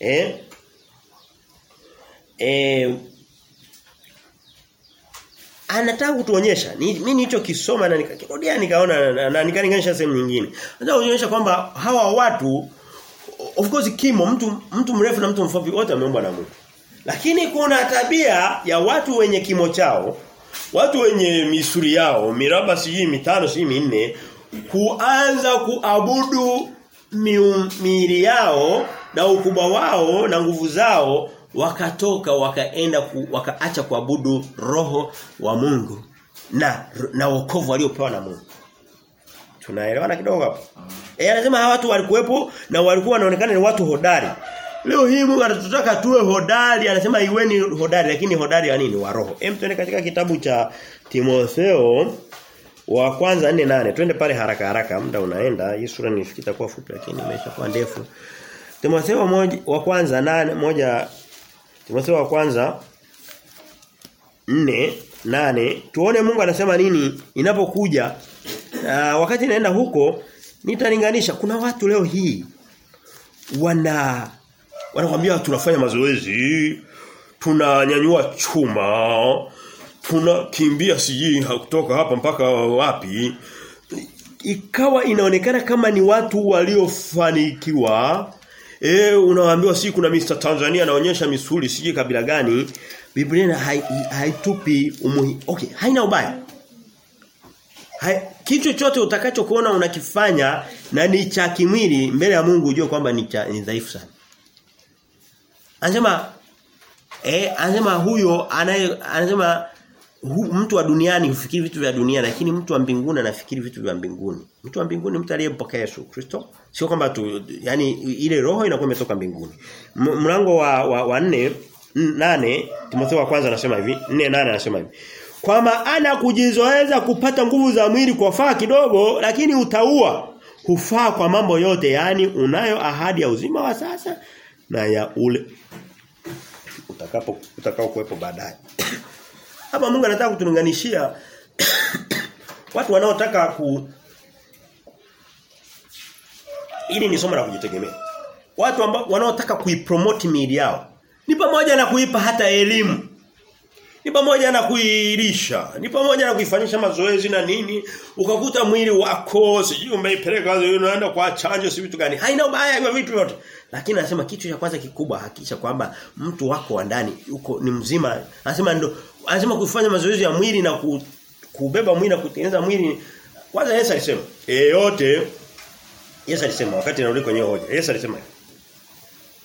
Eh? Eh anataka kutuonyesha mimi nilichokisoma na nikakirudia nikaona na, na nikalinganisha sehemu nyingine. Anataka kuonyesha kwamba hawa watu of course kimo mtu mtu mrefu na mtu mfupi wote wameumbwa na Mungu. Lakini kuna tabia ya watu wenye kimo chao, watu wenye misuri yao, miraba sijui mitano sijui minne kuanza kuabudu miili yao na ukubwa wao na nguvu zao wakatoka wakaenda ku, wakaacha kuabudu roho wa Mungu na na wokovu waliopewa na Mungu. Tunaelewana kidogo hapo? Eh anasema hawa watu walikuwepo na walikuwa wanaonekana ni watu hodari. Leo hii Mungu anatutaka tuwe hodari, anasema iweni hodari lakini hodari ya nini? Wa roho. Hem tuende katika kitabu cha Timotheo wa kwanza 4:8. Twende pale haraka haraka, muda unaenda. Hii sura nifikita kwa fupi lakini imeshakuwa ndefu. Timotheo moja wa kwanza 8 moja Timotheo wa kwanza 4 8 tuone Mungu anasema nini inapokuja uh, wakati naenda huko nitalinganisha. Kuna watu leo hii wana wanakuambia tunafanya mazoezi tunanyanyua chuma tunakimbia siji kutoka hapa mpaka wapi. Ikawa inaonekana kama ni watu waliofanikiwa. Eh unawaambiwa si kuna Mr Tanzania anaonyesha misuli siji kabila gani. Biblia haitupi hai umuhimu okay haina ubaya kitu chochote utakachokuona unakifanya na ni cha kimwili mbele ya Mungu ujue kwamba ni cha ni dhaifu sana. Anasema eh anasema huyo anaye anasema hu, mtu wa duniani hufikiri vitu vya dunia lakini mtu wa mbinguni anafikiri vitu vya mbinguni. Mtu wa mbinguni mtu aliyempokea Yesu Kristo. Sio kwamba tu yani ile roho inakuwa imetoka mbinguni. Mlango wa wa, wa nne, nane Timotheo wa kwanza anasema hivi, 4 8 anasema hivi. Kwa maana kujizoeza kupata nguvu za mwili kwa faa kidogo lakini utaua hufaa kwa mambo yote yani unayo ahadi ya uzima wa sasa na ya ule utakapo utakao kuwepo baadaye. Hapa Mungu anataka kutulinganishia watu wanaotaka ku ili ni somo la kujitegemea. Watu ambao wanaotaka kuipromote miili yao ni pamoja na kuipa hata elimu ni pamoja na kuilisha, ni pamoja na kuifanyisha mazoezi na nini, ukakuta mwili wako sijui umeipeleka unaenda kwa chanjo si vitu gani. Haina ubaya hiyo vitu vyote. Lakini anasema kitu cha kwanza kikubwa hakikisha kwamba mtu wako wa ndani yuko ni mzima. Anasema ndo anasema kufanya mazoezi ya mwili na ku, kubeba mwili na kutengeneza mwili. Kwanza Yesu alisema, yeyote Yesu alisema wakati anarudi kwenye hoja. Yesu alisema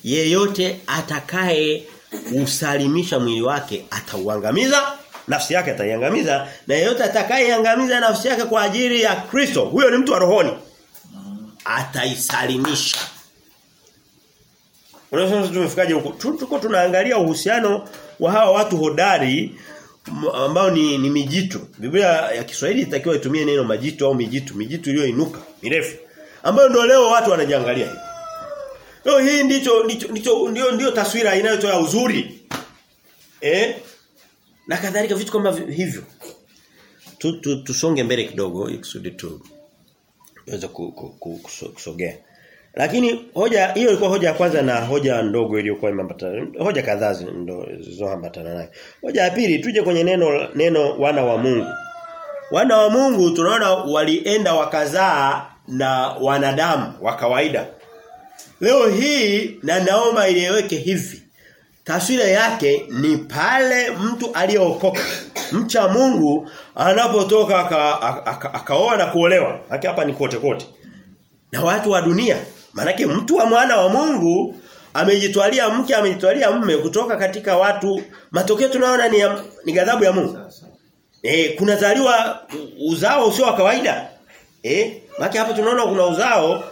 yeyote atakaye usalimisha mwili wake atauangamiza nafsi yake ataiangamiza na yeyote atakayeangamiza nafsi yake kwa ajili ya Kristo huyo ni mtu wa rohoni ataisalimisha Unasema tumefikaje huko? Tuko tunaangalia uhusiano wa hawa watu hodari ambao ni, ni mijitu. Biblia ya Kiswahili itakiwa itumie neno majitu au mijitu, mijitu iliyoinuka, mirefu. Ambayo ndio leo watu wanajiangalia hivi. Leo hii ndicho ndicho, ndio ndio taswira inayotoa uzuri. Eh? Na kadhalika vitu kama hivyo. Tu, tu, tusonge mbele kidogo ikusudi tu tuweze kusogea. Lakini hoja hiyo ilikuwa hoja ya kwanza na hoja ndogo iliyokuwa imeambatana. Hoja kadhaa ndo zilizoambatana nayo. Hoja ya pili tuje kwenye neno neno wana wa Mungu. Wana wa Mungu tunaona walienda wakazaa na wanadamu wa kawaida. Leo hii na naomba ileweke hivi. Taswira yake ni pale mtu aliyeokoka mcha Mungu anapotoka akaoa na kuolewa. Haki hapa ni kote kote. Na watu wa dunia Manake mtu wa mwana wa Mungu amejitwalia mke amejitwalia mume kutoka katika watu matokeo tunaona ni, ni ghadhabu ya Mungu. kuna zaliwa uzao usio wa kawaida. Eh maki hapo tunaona kuna uzao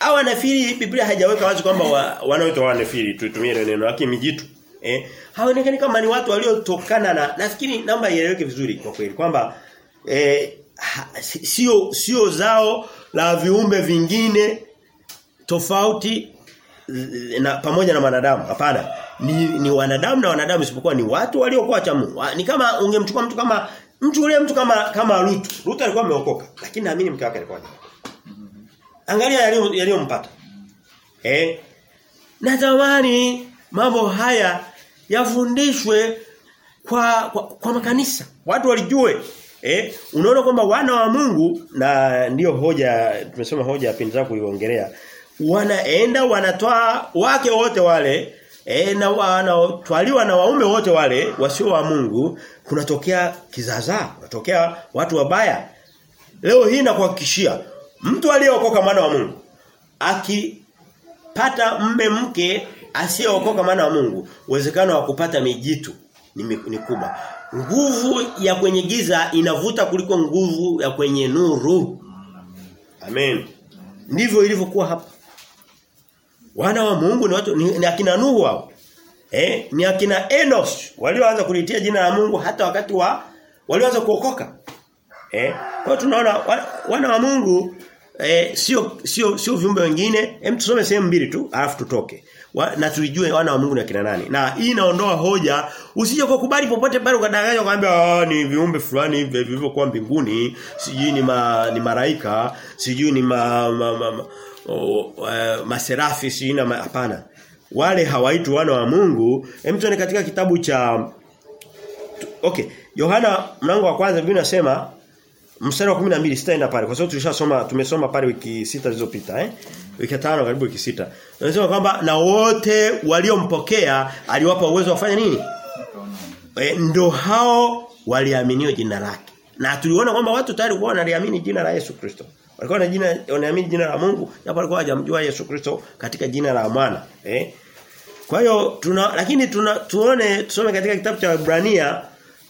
au nafiri Biblia haijaweka wazi kwamba wa, wanaoitwa wanafiri tutumie neno lakini mijitu. Eh haonekani kama ni watu waliotokana na nafikiri namba ieleweke vizuri kwa kweli kwamba eh sio sio zao la viumbe vingine tofauti na pamoja na wanadamu hapana ni, ni wanadamu na wanadamu isipokuwa ni watu waliokuwa cha Mungu ni kama ungemchukua mtu kama mtu ule mtu kama kama Ruth Ruth alikuwa ameokoka lakini naamini mke wake alikuwa angalia yaliyompata. Eh? Na zamani mambo haya yafundishwe kwa, kwa kwa makanisa. Watu walijue. Eh, unaona kwamba wana wa Mungu na ndiyo hoja tumesema hoja pindi zako kuiongelea. Wanaenda wanatoa wake wote wale e, na wanatwaliwa na waume wote wale wasio wa Mungu kunatokea kizaza kunatokea watu wabaya. Leo hii nakuhakikishia mtu aliyeokoka mwana wa Mungu akipata mme mke asiyeokoka mwana wa Mungu uwezekano wa kupata mijitu ni, ni kubwa nguvu ya kwenye giza inavuta kuliko nguvu ya kwenye nuru amen ndivyo ilivyokuwa hapa wana wa Mungu ni watu ni, ni akina Nuhu wao. Eh, ni akina Enos walioanza kulitia jina la Mungu hata wakati wa walioanza kuokoka. Eh, kwa tunaona wana wa Mungu eh, sio sio sio viumbe wengine. Hem tusome sehemu mbili tu alafu tutoke. Wa, na tulijue wana wa Mungu ni akina nani. Na hii inaondoa hoja usije kukubali popote pale ukadanganywa kwamba ni viumbe fulani hivi vilivyokuwa mbinguni, sijui ni ma, ni maraika, sijui ni ma, ma, ma, ma oh, uh, maserafi sijui na hapana wale hawaitu wana wa Mungu hem tuone katika kitabu cha okay Yohana mlango wa kwanza Biblia inasema mstari wa 12 sitaenda pale kwa sababu tulishasoma tumesoma pale wiki sita zilizopita eh? Wiki tano karibu wiki sita. Anasema kwamba na wote waliompokea aliwapa uwezo wa kufanya nini? E, ndo hao waliaminio jina lake. Na tuliona kwamba watu tayari walikuwa wanaliamini jina la Yesu Kristo. Walikuwa na jina wanaamini jina la Mungu japo walikuwa hawajamjua Yesu Kristo katika jina la mwana eh? Kwa hiyo tuna lakini tuna tuone tusome katika kitabu cha Ibrania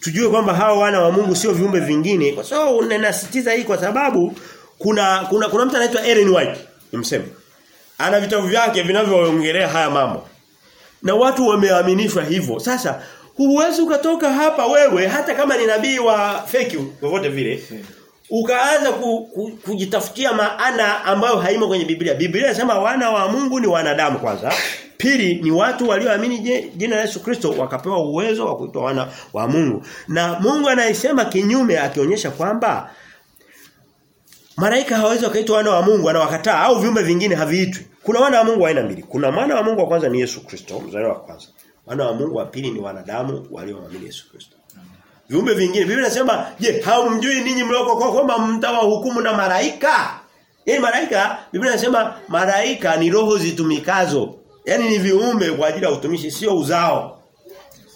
tujue kwamba hao wana wa Mungu sio viumbe vingine kwa sababu unanasitiza hii kwa sababu kuna kuna kuna mtu anaitwa Ellen White nimseme ana vitabu vyake vinavyoongelea haya mambo na watu wameaminishwa hivyo sasa huwezi ukatoka hapa wewe hata kama ni nabii wa fake vyovyote vile ukaanza ku, ku, kujitafutia maana ambayo haimo kwenye Biblia. Biblia inasema wana wa Mungu ni wanadamu kwanza. Pili ni watu walioamini jina la Yesu Kristo wakapewa uwezo wa kuitwa wana wa Mungu. Na Mungu anayesema kinyume akionyesha kwamba malaika hawawezi wakaitwa wana wa Mungu anawakataa au viumbe vingine haviitwi. Kuna wana wa Mungu aina mbili. Kuna mwana wa Mungu wa kwanza ni Yesu Kristo, mzaliwa wa kwanza. Wana wa Mungu wa pili ni wanadamu walioamini Yesu Kristo. Viumbe vingine Biblia inasema, "Je, haumjui ninyi mlioko kwa kwamba mtawahukumu na malaika?" Yaani malaika Biblia inasema malaika ni roho zitumikazo. Yaani ni viumbe kwa ajili ya utumishi sio uzao.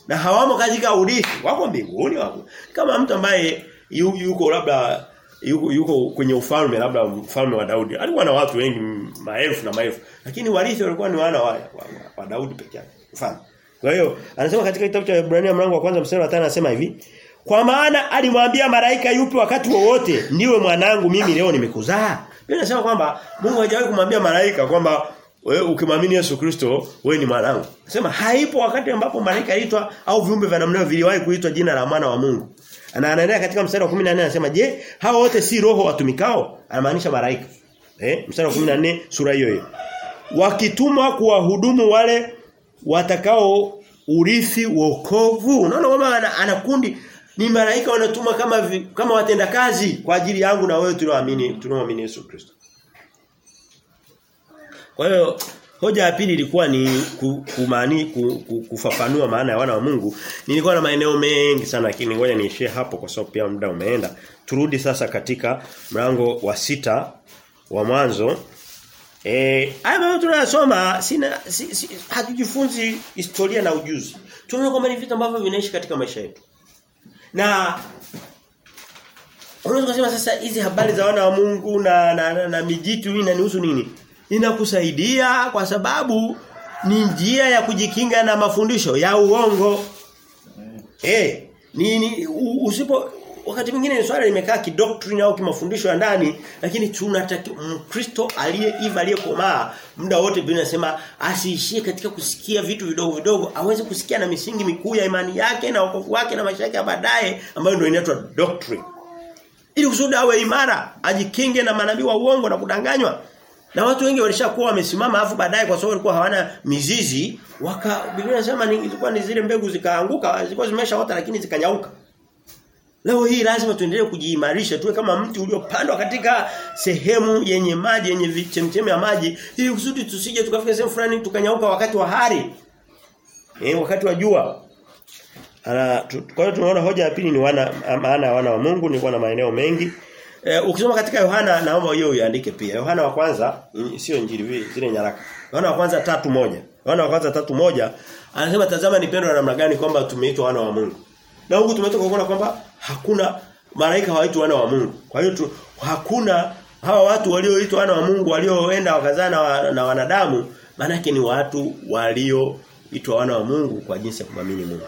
Na hawamo katika urithi, wako mbinguni wako. Kama mtu ambaye yu, yuko labda yuko, yuko kwenye ufalme labda ufalme wa Daudi. Alikuwa na watu wengi maelfu na maelfu. Lakini warithi walikuwa ni wana wa, wa, wa Daudi peke yake. Mfano. Kwa hiyo anasema katika kitabu cha Ibrania mlango wa kwanza mstari wa 5 anasema hivi, kwa maana alimwambia malaika yupi wakati wowote, ndiwe mwanangu mimi leo nimekuzaa. Biblia inasema kwamba Mungu hajawahi kumwambia malaika kwamba wewe ukimwamini Yesu Kristo wewe ni mwanangu. Sema haipo wakati ambapo malaika aliitwa au viumbe vya namna viliwahi kuitwa jina la mwana wa Mungu. Na anaendelea katika mstari wa 14 anasema je, hao wote si roho watumikao? Anamaanisha malaika. Eh, mstari wa 14 sura hiyo hiyo. Wakitumwa kuwahudumu wale watakao urithi wokovu. Unaona kwamba ana kundi ni malaika wanatumwa kama kama watendakazi kwa ajili yangu na wewe tulioamini tunaoamini Yesu Kristo. Kwa hiyo hoja ya pili ilikuwa ni kumani kufafanua maana ya wana wa Mungu. Nilikuwa na maeneo mengi sana lakini ngoja niishie hapo kwa sababu pia muda umeenda. Turudi sasa katika mlango wa sita wa mwanzo. Eh, haya tunayosoma sina si, si, hatujifunzi historia na ujuzi. Tunaona kwamba ni vitu ambavyo vinaishi katika maisha yetu. Na unaweza kusema sasa hizi habari za wana wa Mungu na na, na, na mijitu hii inanihusu nini? Inakusaidia kwa sababu ni njia ya kujikinga na mafundisho ya uongo. Eh, ni, ni usipo wakati mwingine swala limekaa kidoctrine au kimafundisho ya ndani lakini tunataka Mkristo aliyeiva aliyekomaa muda wote Biblia inasema asiishie katika kusikia vitu vidogo vidogo aweze kusikia na misingi mikuu ya imani yake na wokovu wake na maisha yake ya baadaye ambayo ndio inaitwa doctrine. Ili kusudi awe imara ajikinge na manabii wa uongo na kudanganywa na watu wengi walishakuwa wamesimama afu baadaye kwa sababu walikuwa hawana mizizi waka Biblia inasema ilikuwa ni zile mbegu zikaanguka zilikuwa zimeshaota lakini zikanyauka Leo hii lazima tuendelee kujiimarisha tuwe kama mti uliopandwa katika sehemu yenye maji yenye vichemchemi ya maji ili kusudi tusije tukafika sehemu fulani tukanyauka wakati wa hari. Eh wakati wa jua. Ana kwa hiyo tunaona hoja ya pili ni wana maana wana wa Mungu ni na maeneo mengi. E, ukisoma katika Yohana naomba hiyo uiandike pia. Yohana wa kwanza sio injili zile nyaraka. Yohana wa kwanza tatu moja. Yohana wa kwanza tatu moja anasema tazama ni pendo la namna gani kwamba tumeitwa wana wa Mungu. Na huku tumetoka kuona kwamba hakuna malaika hawaitwi wana wa Mungu. Kwa hiyo tu, hakuna hawa watu walioitwa wana wa Mungu walioenda wakazana na, wa, na wanadamu maana ni watu walioitwa wana wa Mungu kwa jinsi ya kumamini Mungu.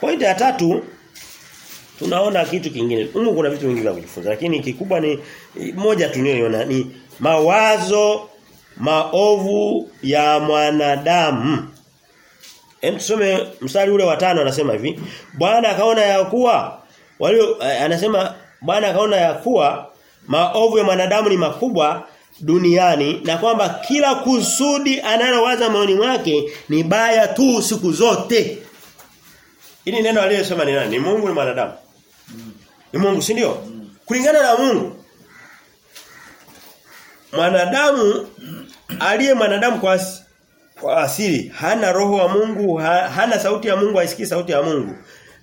Pointi ya tatu tunaona kitu kingine. Mungu kuna vitu vingi vya kujifunza lakini kikubwa ni moja tunayoiona ni mawazo maovu ya mwanadamu. Hem tusome mstari ule wa tano anasema hivi. Bwana akaona ya kuwa walio anasema Bwana akaona ya kuwa maovu ya mwanadamu ni makubwa duniani na kwamba kila kusudi analowaza moyoni mwake ni baya tu siku zote. Hili neno aliyosema ni nani? Ni Mungu ni mwanadamu. Ni Mungu, si ndio? Kulingana na Mungu. Mwanadamu aliye mwanadamu kwa kwa asili hana roho wa Mungu ha, hana sauti ya Mungu haisikii sauti ya Mungu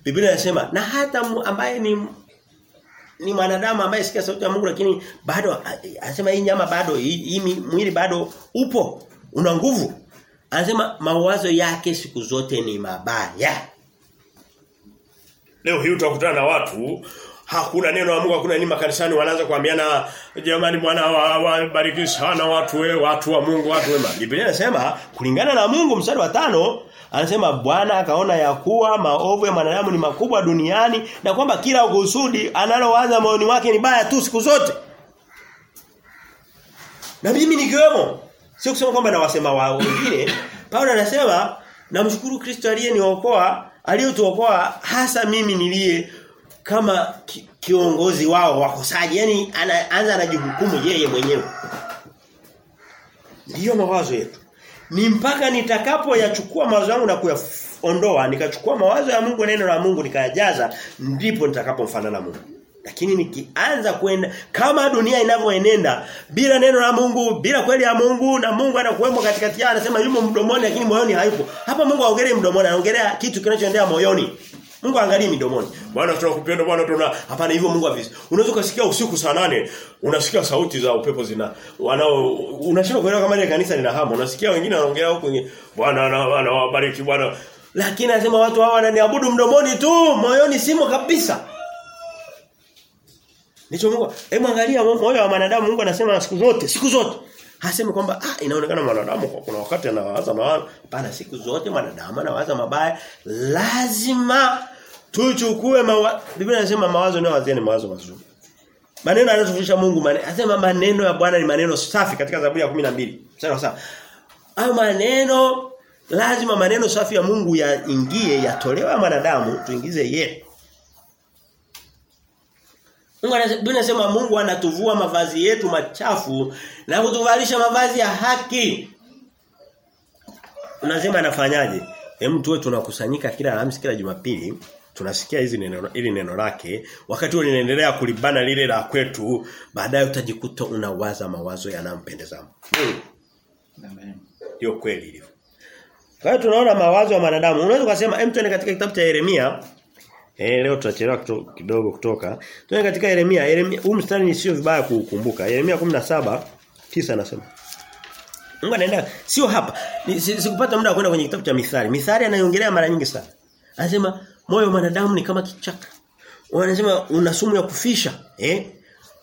Biblia inasema na hata ambaye ni ni mwanadamu ambaye sikia sauti ya Mungu lakini bado anasema hii nyama bado hii, mwili bado upo una nguvu anasema mawazo yake siku zote ni mabaya Leo hii utakutana na watu hakuna neno la Mungu hakuna nini makanisani wanaanza kuambiana jamani bwana wabariki wa, sana watu we watu wa Mungu watu wema. Biblia inasema kulingana na Mungu mstari wa tano anasema Bwana akaona ya kuwa maovu ya mwanadamu ni makubwa duniani na kwamba kila kusudi analowaza moyoni wake ni baya tu siku zote. Na mimi nikiwemo sio kusema kwamba nawasema wao wengine Paulo anasema namshukuru Kristo aliyeniokoa aliyotuokoa hasa mimi niliye kama ki, kiongozi wao wakosaji yani anaanza anajihukumu yeye mwenyewe. Ndiyo mawazo yetu. Ni mpaka nitakapoyachukua mawazo yangu na kuyaondoa nikachukua mawazo ya Mungu neno la Mungu nikayajaza ndipo nitakapomfanana Mungu. Lakini nikianza kwenda kama dunia inavyoenenda bila neno la Mungu bila kweli ya Mungu na Mungu anakuwemo katikati yao anasema yumo mdomoni lakini moyoni hayupo. Hapa Mungu haongelei mdomoni anaongelea kitu kinachoendelea moyoni Mungu angalie midomoni. Bwana tunakupenda Bwana tuna hapana hivyo Mungu avisi. Unaweza kusikia usiku saa nane unasikia sauti za upepo zina wanao unashindwa kuelewa kama ile kanisa lina hamu. Unasikia wengine wanaongea huko Bwana anawabariki Bwana. Lakini anasema watu hawa wananiabudu mdomoni tu, moyoni simo kabisa. Nicho Mungu, hebu angalia moyo wa mwanadamu Mungu anasema siku zote, siku zote. Hasemi kwamba ah inaonekana mwanadamu kuna wakati anawaza mawazo. Hapana siku zote mwanadamu anawaza mabaya. Lazima tuchukue mawa... Biblia inasema mawazo ni wazeni mawazo mazuri. Maneno anayofundisha Mungu maneno, anasema maneno ya Bwana ni maneno safi katika Zaburi ya 12. Sawa sawa. Hayo maneno lazima maneno safi ya Mungu yaingie yatolewe ya mwanadamu tuingize ye. Mungu anasema Mungu anatuvua mavazi yetu machafu na kutuvalisha mavazi ya haki. Unasema anafanyaje? Hem tuwe tunakusanyika kila Alhamisi kila Jumapili tunasikia hizi neno ili neno lake wakati huo linaendelea kulibana lile la kwetu baadaye utajikuta unawaza mawazo yanayompendeza Mungu. Amen. Ndio kweli hivyo. Kwa hiyo tunaona mawazo ya wanadamu. Unaweza kusema hem tuende katika kitabu cha Yeremia. Eh leo tutachelewa kidogo kutoka. Tuende katika Yeremia. Yeremia huu mstari ni sio vibaya kukumbuka. Yeremia 17 tisa anasema. Mungu anaenda sio hapa. Sikupata muda wa kwenda kwenye kitabu cha Mithali. Mithali anaiongelea mara nyingi sana. Anasema moyo wa mwanadamu ni kama kichaka. Wanasema una sumu ya kufisha, eh?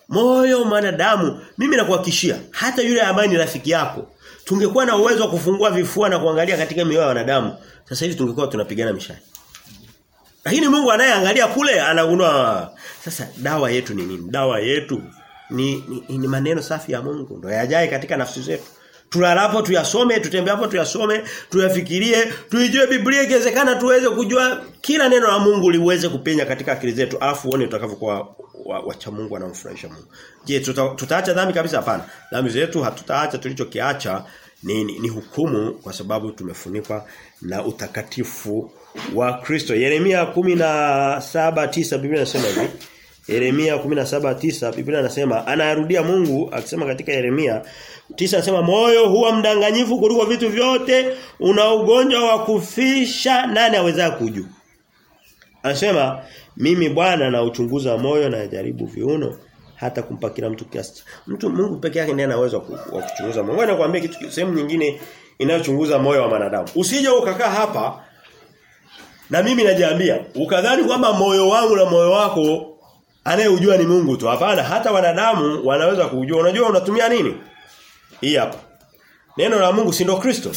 Moyo wa mwanadamu, mimi nakuhakishia, hata yule ambaye ni rafiki yako, tungekuwa na uwezo wa kufungua vifua na kuangalia katika mioyo ya wanadamu, sasa hivi tungekuwa tunapigana mishale. Lakini Mungu anayeangalia kule anagundua sasa dawa yetu ni nini? Dawa yetu ni, ni, ni maneno safi ya Mungu ndio yajae katika nafsi zetu. Tulalapo tuyasome, tutembeapo tuyasome, tuyafikirie, tuijue Biblia ikiwezekana tuweze kujua kila neno la Mungu liweze kupenya katika akili zetu, alafu uone tutakavyokuwa wacha wa Mungu anamfurahisha Mungu. Je, tuta, tutaacha dhambi kabisa hapana. Dhambi zetu hatutaacha tulichokiacha ni, ni, ni hukumu kwa sababu tumefunikwa na utakatifu wa Kristo. Yeremia 17:9 Biblia inasema hivi. Yeremia 17:9 Biblia anasema anarudia Mungu akisema katika Yeremia 9 anasema moyo huwa mdanganyifu kuliko vitu vyote, una ugonjwa wa kufisha nani aweza kuju Anasema mimi Bwana na uchunguza moyo na jaribu viuno hata kumpa kila mtu kiasi. Mtu Mungu peke yake ndiye anaweza wa kuchunguza moyo. Ngoja kuambia kitu sehemu nyingine inayochunguza moyo wa wanadamu. Usije ukakaa hapa na mimi najiambia ukadhani kwamba moyo wangu na moyo wako anayejua ni Mungu tu. Hapana, hata wanadamu wanaweza kujua. Unajua unatumia nini? Hii hapa. Neno la Mungu si ndo Kristo.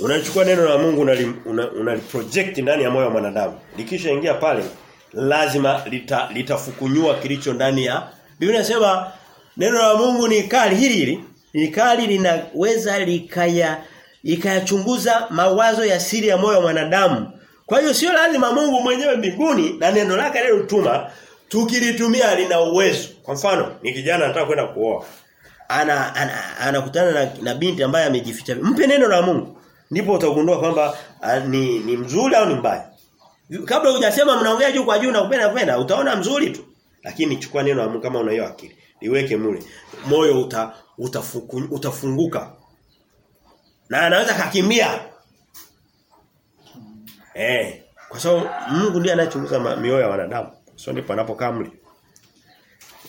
Unachukua neno la Mungu unaliproject una, una ndani ya moyo wa mwanadamu. Likisha ingia pale lazima lita, litafukunyua kilicho ndani ya Biblia inasema neno la Mungu ni kali hili hili. Ni kali linaweza likaya ikayachunguza mawazo ya siri ya moyo wa mwanadamu. Kwa hiyo sio lazima Mungu mwenyewe mbinguni na neno lake alilotuma tukilitumia lina uwezo. Kwa mfano, ni kijana anataka kwenda kuoa ana anakutana ana, na, na binti ambaye amejificha. Mpe neno la Mungu. Ndipo utagundua kwamba ni ni mzuri au ni mbaya. Kabla hujasema mnaongea juu kwa juu na kupenda kupenda, utaona mzuri tu. Lakini chukua neno la Mungu kama una akili. Liweke mule. Moyo uta, utafuku, utafunguka. Na anaweza kakimbia. Eh, kwa sababu Mungu ndiye anayechunguza mioyo ya wanadamu. Sio ndipo anapokaa mle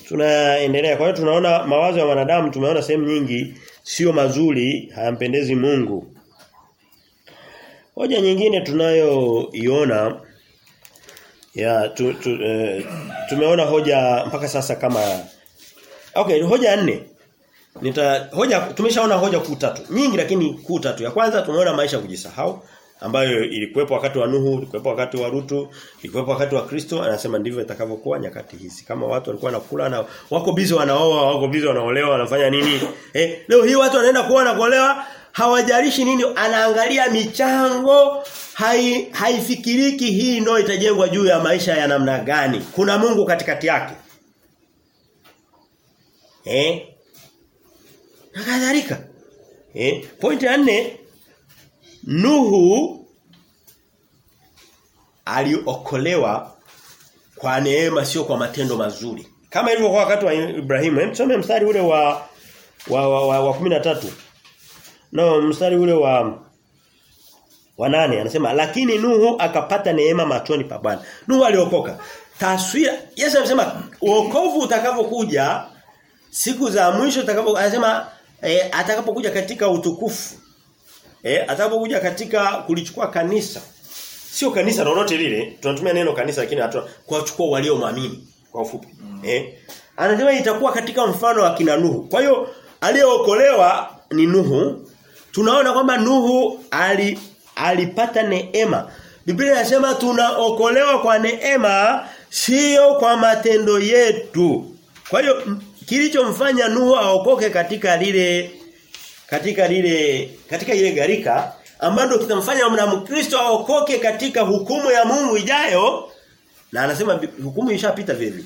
tunaendelea. Kwa hiyo tunaona mawazo ya wanadamu tumeona sehemu nyingi sio mazuri, hayampendezi Mungu. Hoja nyingine tunayoiona ya tu, tu, eh, tumeona hoja mpaka sasa kama Okay, hoja nne. Nita hoja tumeshaona hoja kuu tatu. Nyingi lakini kuu tatu. Ya kwanza tumeona maisha kujisahau ambayo ilikuwepo wakati wa Nuhu, ilikuwepo wakati wa Rutu, ilikuwepo wakati wa Kristo, anasema ndivyo itakavyokuwa nyakati hizi. Kama watu walikuwa wanakula na wako bizi wanaoa, wako bizi wanaolewa, wanafanya nini? Eh, leo hii watu wanaenda kuoa na kuolewa, hawajalishi nini, anaangalia michango, hai haifikiriki hii ndio itajengwa juu ya maisha ya namna gani. Kuna Mungu katikati yake. Eh? Na kadhalika. Eh, point ya nne Nuhu aliokolewa kwa neema sio kwa matendo mazuri. Kama ilivyokuwa wakati wa Ibrahimu. Hem mstari ule wa wa wa, wa, wa 13. No, mstari ule wa wa nane anasema lakini Nuhu akapata neema machoni pa Bwana. Nuhu aliokoka. Taswira Yesu anasema wokovu utakavyokuja siku za mwisho utakapo anasema e, atakapokuja katika utukufu Eh atakapokuja katika kulichukua kanisa. Sio kanisa lolote lile, tunatumia neno kanisa lakini hatu kuwachukua waliomwamini kwa ufupi. Mm. Eh anasema itakuwa katika mfano wa kina Nuhu. Kwa hiyo aliyeokolewa ni Nuhu. Tunaona kwamba Nuhu ali alipata neema. Biblia inasema tunaokolewa kwa neema sio kwa matendo yetu. Kwa hiyo kilichomfanya Nuhu aokoke katika lile katika lile katika ile garika ambalo kitamfanya na Mkristo aokoke katika hukumu ya Mungu ijayo. Na anasema hukumu ishapita vile.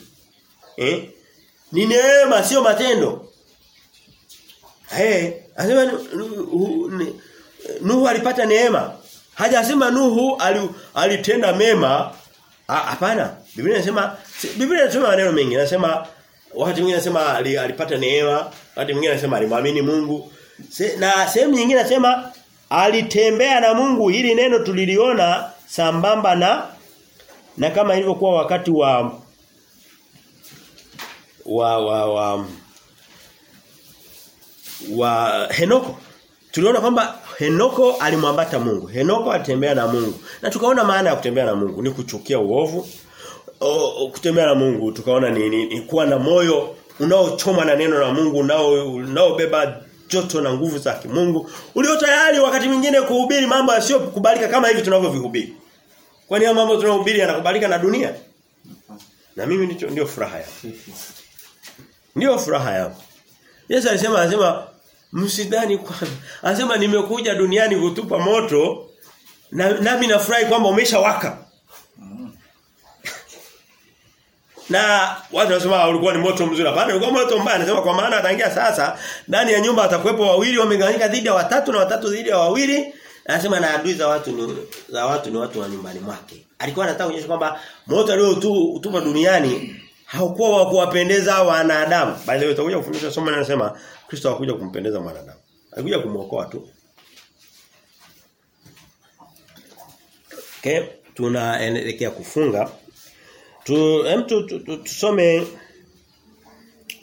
Eh? Ni neema sio matendo. Eh anasema Nuhu alipata neema. Hajasema Nuhu alitenda mema. Hapana. Biblia inasema Biblia inasema maneno mengi. Inasema wakati mwingine anasema alipata neema wakati mwingine anasema alimwamini Mungu Se, na sehemu nyingine nasema alitembea na Mungu hili neno tuliliona sambamba na na kama ilivyokuwa wakati wa wa wa wa, wa Henoko. Tuliona kwamba Henoko alimwambata Mungu. Henoko alitembea na Mungu. Na tukaona maana ya kutembea na Mungu. Ni kuchukia uovu. O, kutembea na Mungu tukaona ni, ni, ni kuwa na moyo unaochoma na neno la Mungu unao unaobeba joto na nguvu za kimungu ulio tayari wakati mwingine kuhubiri mambo yasiyokubalika kama hivi tunavyovihubiri. Kwani haya mambo tunayohubiri yanakubalika na dunia? Na mimi ndicho ndio furaha yangu. Ndio furaha yangu. Yesu alisema anasema msidhani kwamba anasema nimekuja duniani kutupa moto na nami nafurahi kwamba umeshawaka na watu wanasema ulikuwa ni moto mzuri. Hapana ulikuwa moto mbaya. Anasema kwa maana ataingia sasa ndani ya nyumba atakwepo wawili wamegawanyika dhidi ya watatu na watatu dhidi ya wawili. Anasema na adui za watu ni za watu ni watu wa nyumbani mwake. Alikuwa anataka kuonyesha kwamba moto leo tu utupa duniani haukuwa wa kuwapendeza wanadamu. By the way utakuja kufundisha somo linasema Kristo hakuja kumpendeza mwanadamu. Alikuja kumuokoa tu. Okay, tunaelekea kufunga tu hem tu, tu, tu, tusome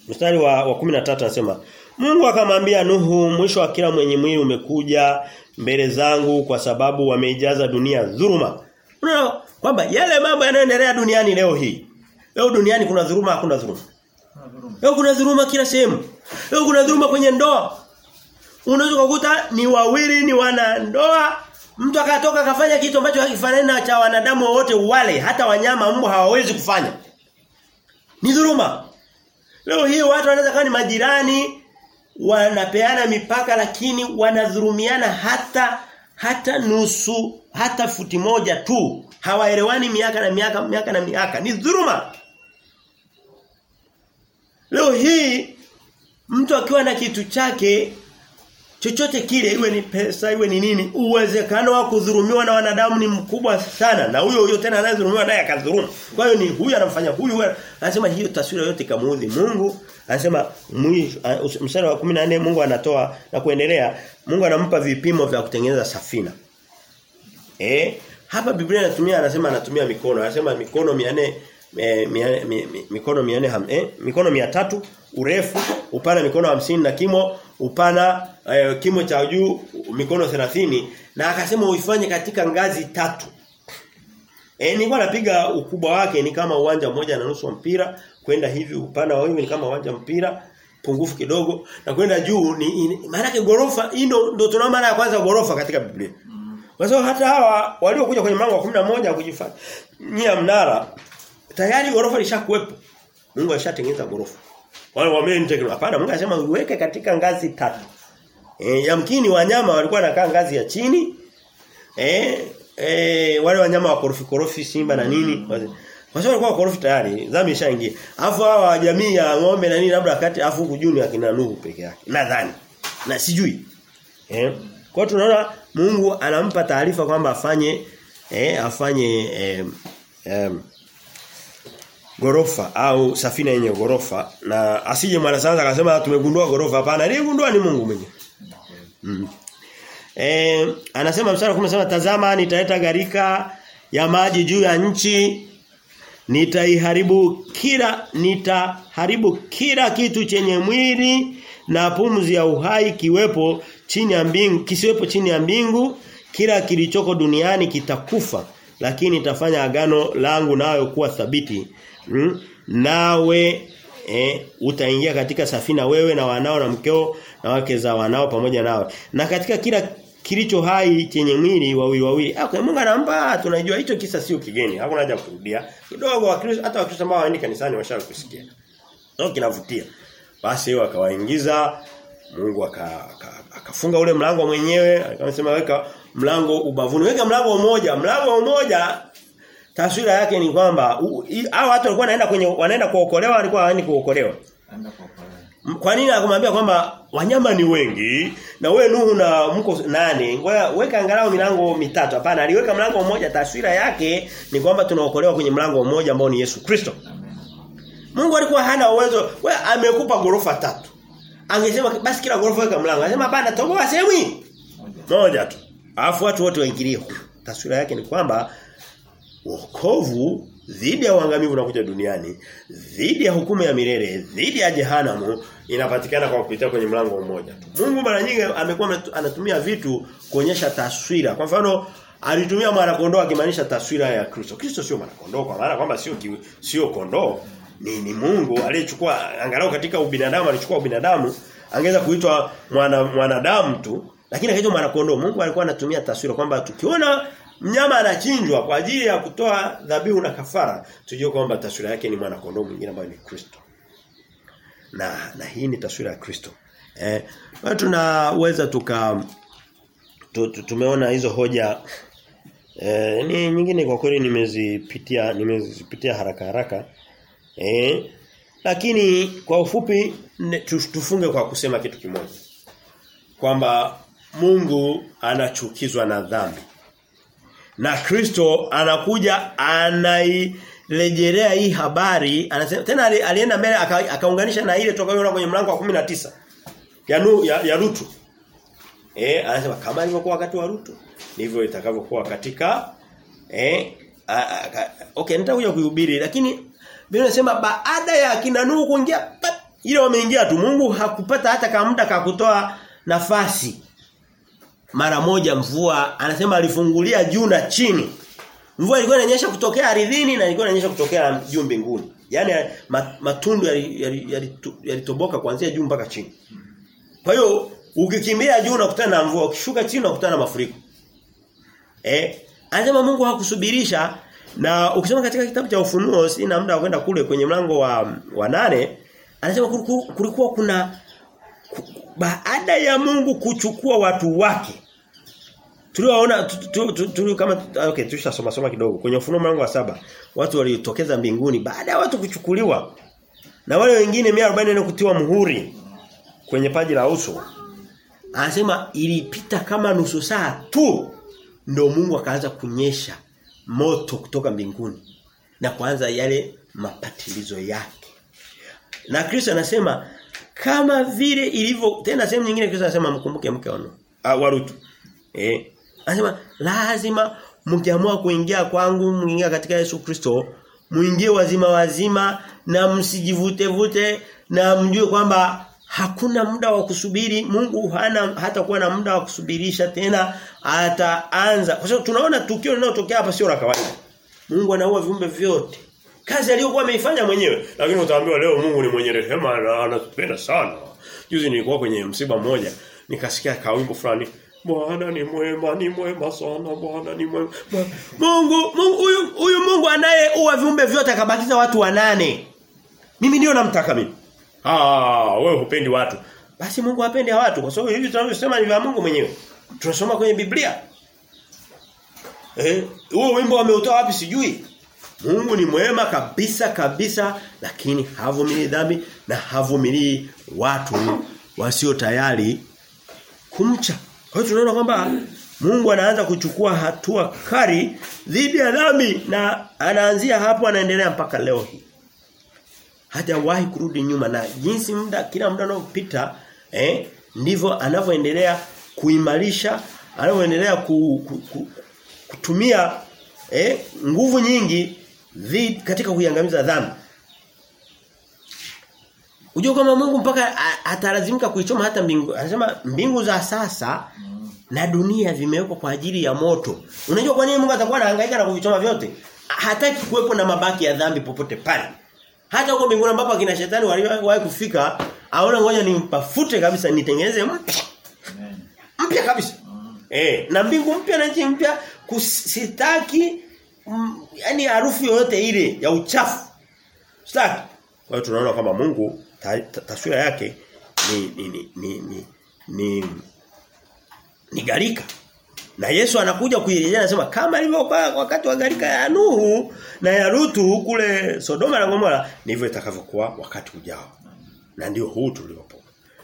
mstari wa, wa 13 anasema Mungu akamwambia Nuhu mwisho wa kila mwenye mwili umekuja mbele zangu kwa sababu wameijaza dunia dhuruma Unaona kwamba yale mambo yanayoendelea duniani leo hii. Leo duniani kuna dhuluma hakuna dhuruma Leo kuna dhuruma kila sehemu. Leo kuna dhuruma kwenye ndoa. Unaweza kukuta ni wawili ni wana ndoa mtu akatoka akafanya kitu ambacho hakifanani na cha wanadamu wote wale hata wanyama mbwa hawawezi kufanya. Ni dhuluma. Leo hii watu wanaweza kuwa ni majirani wanapeana mipaka lakini wanadhulumiana hata hata nusu hata futi moja tu hawaelewani miaka na miaka miaka na miaka ni dhuluma leo hii mtu akiwa na kitu chake chochote kile iwe ni pesa iwe ni nini uwezekano wa kudhulumiwa na wanadamu ni mkubwa sana na huyo huyo tena anayedhulumiwa naye akadhulumu. Kwa hiyo ni huyu anamfanya huyu anasema hiyo taswira yote kamuudhi Mungu anasema mstari wa 14 Mungu anatoa na kuendelea Mungu anampa vipimo vya kutengeneza safina. Eh hapa Biblia inatumia anasema anatumia mikono anasema mikono 400 eh, mikono 400 eh, mikono 300 urefu upana mikono 50 na kimo upana eh, kimo cha juu mikono 30 na akasema uifanye katika ngazi tatu Eh nilikuwa napiga ukubwa wake ni kama uwanja mmoja na nusu wa mpira kwenda hivi upana wa hivi ni kama uwanja mpira pungufu kidogo na kwenda juu ni maana yake gorofa hii ndo tunaona mara ya kwanza gorofa katika Biblia. Kwa sababu hata hawa waliokuja kwenye mlango wa 11 kujifanyia mnara tayari gorofa lishakuwepo. Mungu alishatengeneza gorofa. Wale teknolojia. Hapana, Mungu anasema uweke katika ngazi tatu. E, yamkini wanyama walikuwa nakaa ngazi ya chini. Eh, e, wale wanyama wa korofi korofi simba na nini. Kwa sababu walikuwa korofi tayari, dhambi ishaingia. Alafu hawa jamii ya ng'ombe na nini labda kati afu huku juu akina Nuhu peke yake. Nadhani. Na sijui. Eh? Kwa tunaona Mungu anampa taarifa kwamba afanye eh afanye eh, eh, gorofa au safina yenye gorofa na asije mwanasayansi akasema tumegundua gorofa hapana aliyegundua ni Mungu mwenyewe. Mm. Eh anasema mstari kumesema tazama nitaleta garika ya maji juu ya nchi nitaiharibu kila nitaharibu kila kitu chenye mwili na pumzi ya uhai kiwepo chini ya mbingu kisiwepo chini ya mbingu kila kilichoko duniani kitakufa lakini nitafanya agano langu nawe kuwa thabiti mm? nawe eh, utaingia katika safina wewe na wanao na mkeo na wake za wanao pamoja nawe na katika kila kilicho hai chenye mwili wawili wawili ah kwa Mungu anampa tunajua hicho kisa sio kigeni hakuna haja kurudia kidogo wakristo hata wakristo ambao waendi kanisani washakusikia Ndio kinavutia. Basi yeye akawaingiza Mungu akafunga ule mlango mwenyewe, akasema weka mlango ubavuni. Weka mlango mmoja, mlango mmoja taswira yake ni kwamba hao watu walikuwa wanaenda kwenye wanaenda kuokolewa walikuwa hawaendi kuokolewa. Kwa nini akamwambia kwamba wanyama ni wengi na we Nuhu na mko nane ngoja weka angalau milango mitatu. Hapana aliweka mlango mmoja. Taswira yake ni kwamba tunaokolewa kwenye mlango mmoja ambao ni Yesu Kristo. Mungu alikuwa hana uwezo. We amekupa gorofa tatu. Angesema basi kila gorofa weka mlango. Anasema hapana toboa sehemu moja. Tu. Alafu watu wote waingilie taswira yake ni kwamba wokovu dhidi ya uangamivu unakuja duniani dhidi ya hukumu ya milele dhidi ya jehanamu inapatikana kwa kupitia kwenye mlango mmoja tu. Mungu mara nyingi amekuwa anatumia vitu kuonyesha taswira. Kwa mfano alitumia mwana kondoo akimaanisha taswira ya Kristo. Kristo sio mwana kondoo kwa maana kwamba sio sio kondoo. Ni, ni Mungu aliyechukua angalau katika ubinadamu alichukua ubinadamu angeza kuitwa mwana mwanadamu tu lakini akaitwa mwana kondoo Mungu alikuwa anatumia taswira kwamba tukiona mnyama anachinjwa kwa ajili ya kutoa dhabihu na kafara tujue kwamba taswira yake ni mwana kondoo mwingine ambaye ni Kristo. Na na hii ni taswira ya Kristo. Eh tunaweza tuka tu, tu, tumeona hizo hoja. Eh, ni nyingine kwa kweli nimezipitia nimezipitia haraka haraka. Eh lakini kwa ufupi ne, tufunge kwa kusema kitu kimoja. Kwamba Mungu anachukizwa na dhambi na Kristo anakuja anairejelea hii habari anasema tena alienda mbele akaunganisha na ile tokayoona kwenye mlango wa 19 ya, nu, ya, ya Rutu eh anasema kama ilivyokuwa wakati wa Rutu ndivyo itakavyokuwa katika eh a, a, okay nitakuja kuhubiri lakini Biblia inasema baada ya kina Nuhu kuingia ile wameingia tu Mungu hakupata hata kama muda kakutoa nafasi mara moja mvua anasema alifungulia juu na chini. Mvua ilikuwa inanyesha kutokea ardhini na ilikuwa inanyesha kutokea juu mbinguni. Yani matundu yalitoboka yali, yali kuanzia juu mpaka chini. Kwa hiyo ukikimbia juu unakutana na mvua ukishuka chini unakutana na mafuriko. Eh anasema Mungu hakusubirisha na ukisoma katika kitabu cha ufunuo sina muda wa kwenda kule kwenye mlango wa wa nane anasema kulikuwa kuna baada ya Mungu kuchukua watu wake tulioona tulio kama okay tushasoma soma kidogo. Kwenye ufunuo mlango wa saba watu waliotokeza mbinguni baada ya watu kuchukuliwa na wale wengine 144 kutiwa muhuri kwenye paji la uso. Anasema ilipita kama nusu saa tu ndio Mungu akaanza kunyesha moto kutoka mbinguni na kuanza yale mapatilizo yake. Na Kristo anasema kama vile ilivyo tena sehemu nyingine Kristo anasema mkumbuke mke wenu uh, warutu eh anasema lazima mkiamua kuingia kwangu mwingia katika Yesu Kristo muingie wazima wazima na msijivute vute na mjue kwamba hakuna muda wa kusubiri. Mungu hana hata kuwa na muda wa kusubirisha tena ataanza. Kwa sababu tunaona tukio linalotokea hapa sio la kawaida. Mungu anaua viumbe vyote kazi aliyokuwa ameifanya mwenyewe. Lakini utaambiwa leo Mungu ni mwenye rehema na anatupenda sana. Juzi nilikuwa kwenye msiba mmoja nikasikia kawimbo fulani Bwana ni mwema ni mwema sana Bwana ni mwema. Mungu Mungu huyu huyu Mungu anayeua viumbe vyote akabakiza watu wanane. Mimi ndio namtaka mimi. Ah wewe hupendi watu. Basi Mungu hapendi watu kwa sababu hivi tunavyosema ni vya Mungu mwenyewe. Tunasoma kwenye Biblia. Eh huo wimbo wameutoa wapi sijui Mungu ni mwema kabisa kabisa lakini havumilii dhambi na havumilii watu wasio tayari kumcha. Kwa hiyo tunaona kwamba Mungu anaanza kuchukua hatua kali dhidi ya dhambi na anaanzia hapo anaendelea mpaka leo hii. Hajawahi kurudi nyuma na jinsi muda kila muda unaopita eh ndivyo anavyoendelea kuimarisha, anavyoendelea ku, ku, ku, kutumia eh nguvu nyingi dhidi katika kuiangamiza dhambi. Unajua kama Mungu mpaka atalazimika kuichoma hata mbingu. Anasema mbingu za sasa na dunia vimewekwa kwa ajili ya moto. Unajua kwa nini Mungu atakuwa anahangaika na kuvichoma vyote? Hataki kuwepo na mabaki ya dhambi popote pale. Hata huko mbinguni ambapo akina shetani waliwahi kufika, aona ngoja nimpafute kabisa nitengeneze mpya. Mpya kabisa. Eh, na mbingu mpya na nchi mpya kusitaki mm, yani harufu yoyote ile ya uchafu. Sitaki. Kwa hiyo tunaona kwamba Mungu ta, ta, taswira yake ni ni ni ni, ni, ni ni garika. Na Yesu anakuja kuielezea anasema kama ilivyokuwa wakati wa garika ya Nuhu na ya Lutu kule Sodoma na Gomora ndivyo itakavyokuwa wakati ujao. Na ndio huu tuliopo.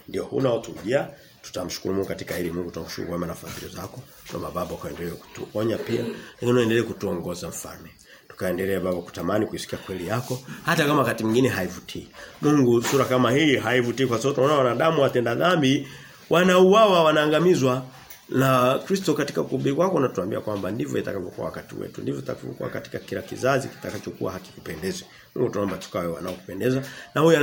Ndio huu nao tujia tutamshukuru Mungu katika hili Mungu tunakushukuru kwa maana fadhili zako. Kwa baba kaendelee kutuonya pia. Lakini endelee kutuongoza mfalme. Tukaendelea baba kutamani kuisikia kweli yako hata kama wakati mwingine haivutii. Mungu sura kama hii haivutii kwa sababu tunaona wanadamu watenda dhambi wanauawa wanaangamizwa na Kristo katika kuhubiri kwako unatuambia kwamba ndivyo itakavyokuwa wakati wetu. Ndivyo itakavyokuwa katika kila kizazi kitakachokuwa hakikupendezi. Mungu tunaomba tukawe wanaokupendeza. Na huyu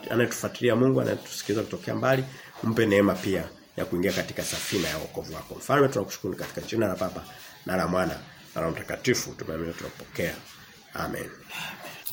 anayekufuatilia Mungu anayetusikiliza kutokea mbali, mpe neema pia ya kuingia katika safina ya wokovu wako. Mfalme tunakushukuru katika jina la Baba na la Mwana na la Mtakatifu. Tumeamini tunapokea. Amen.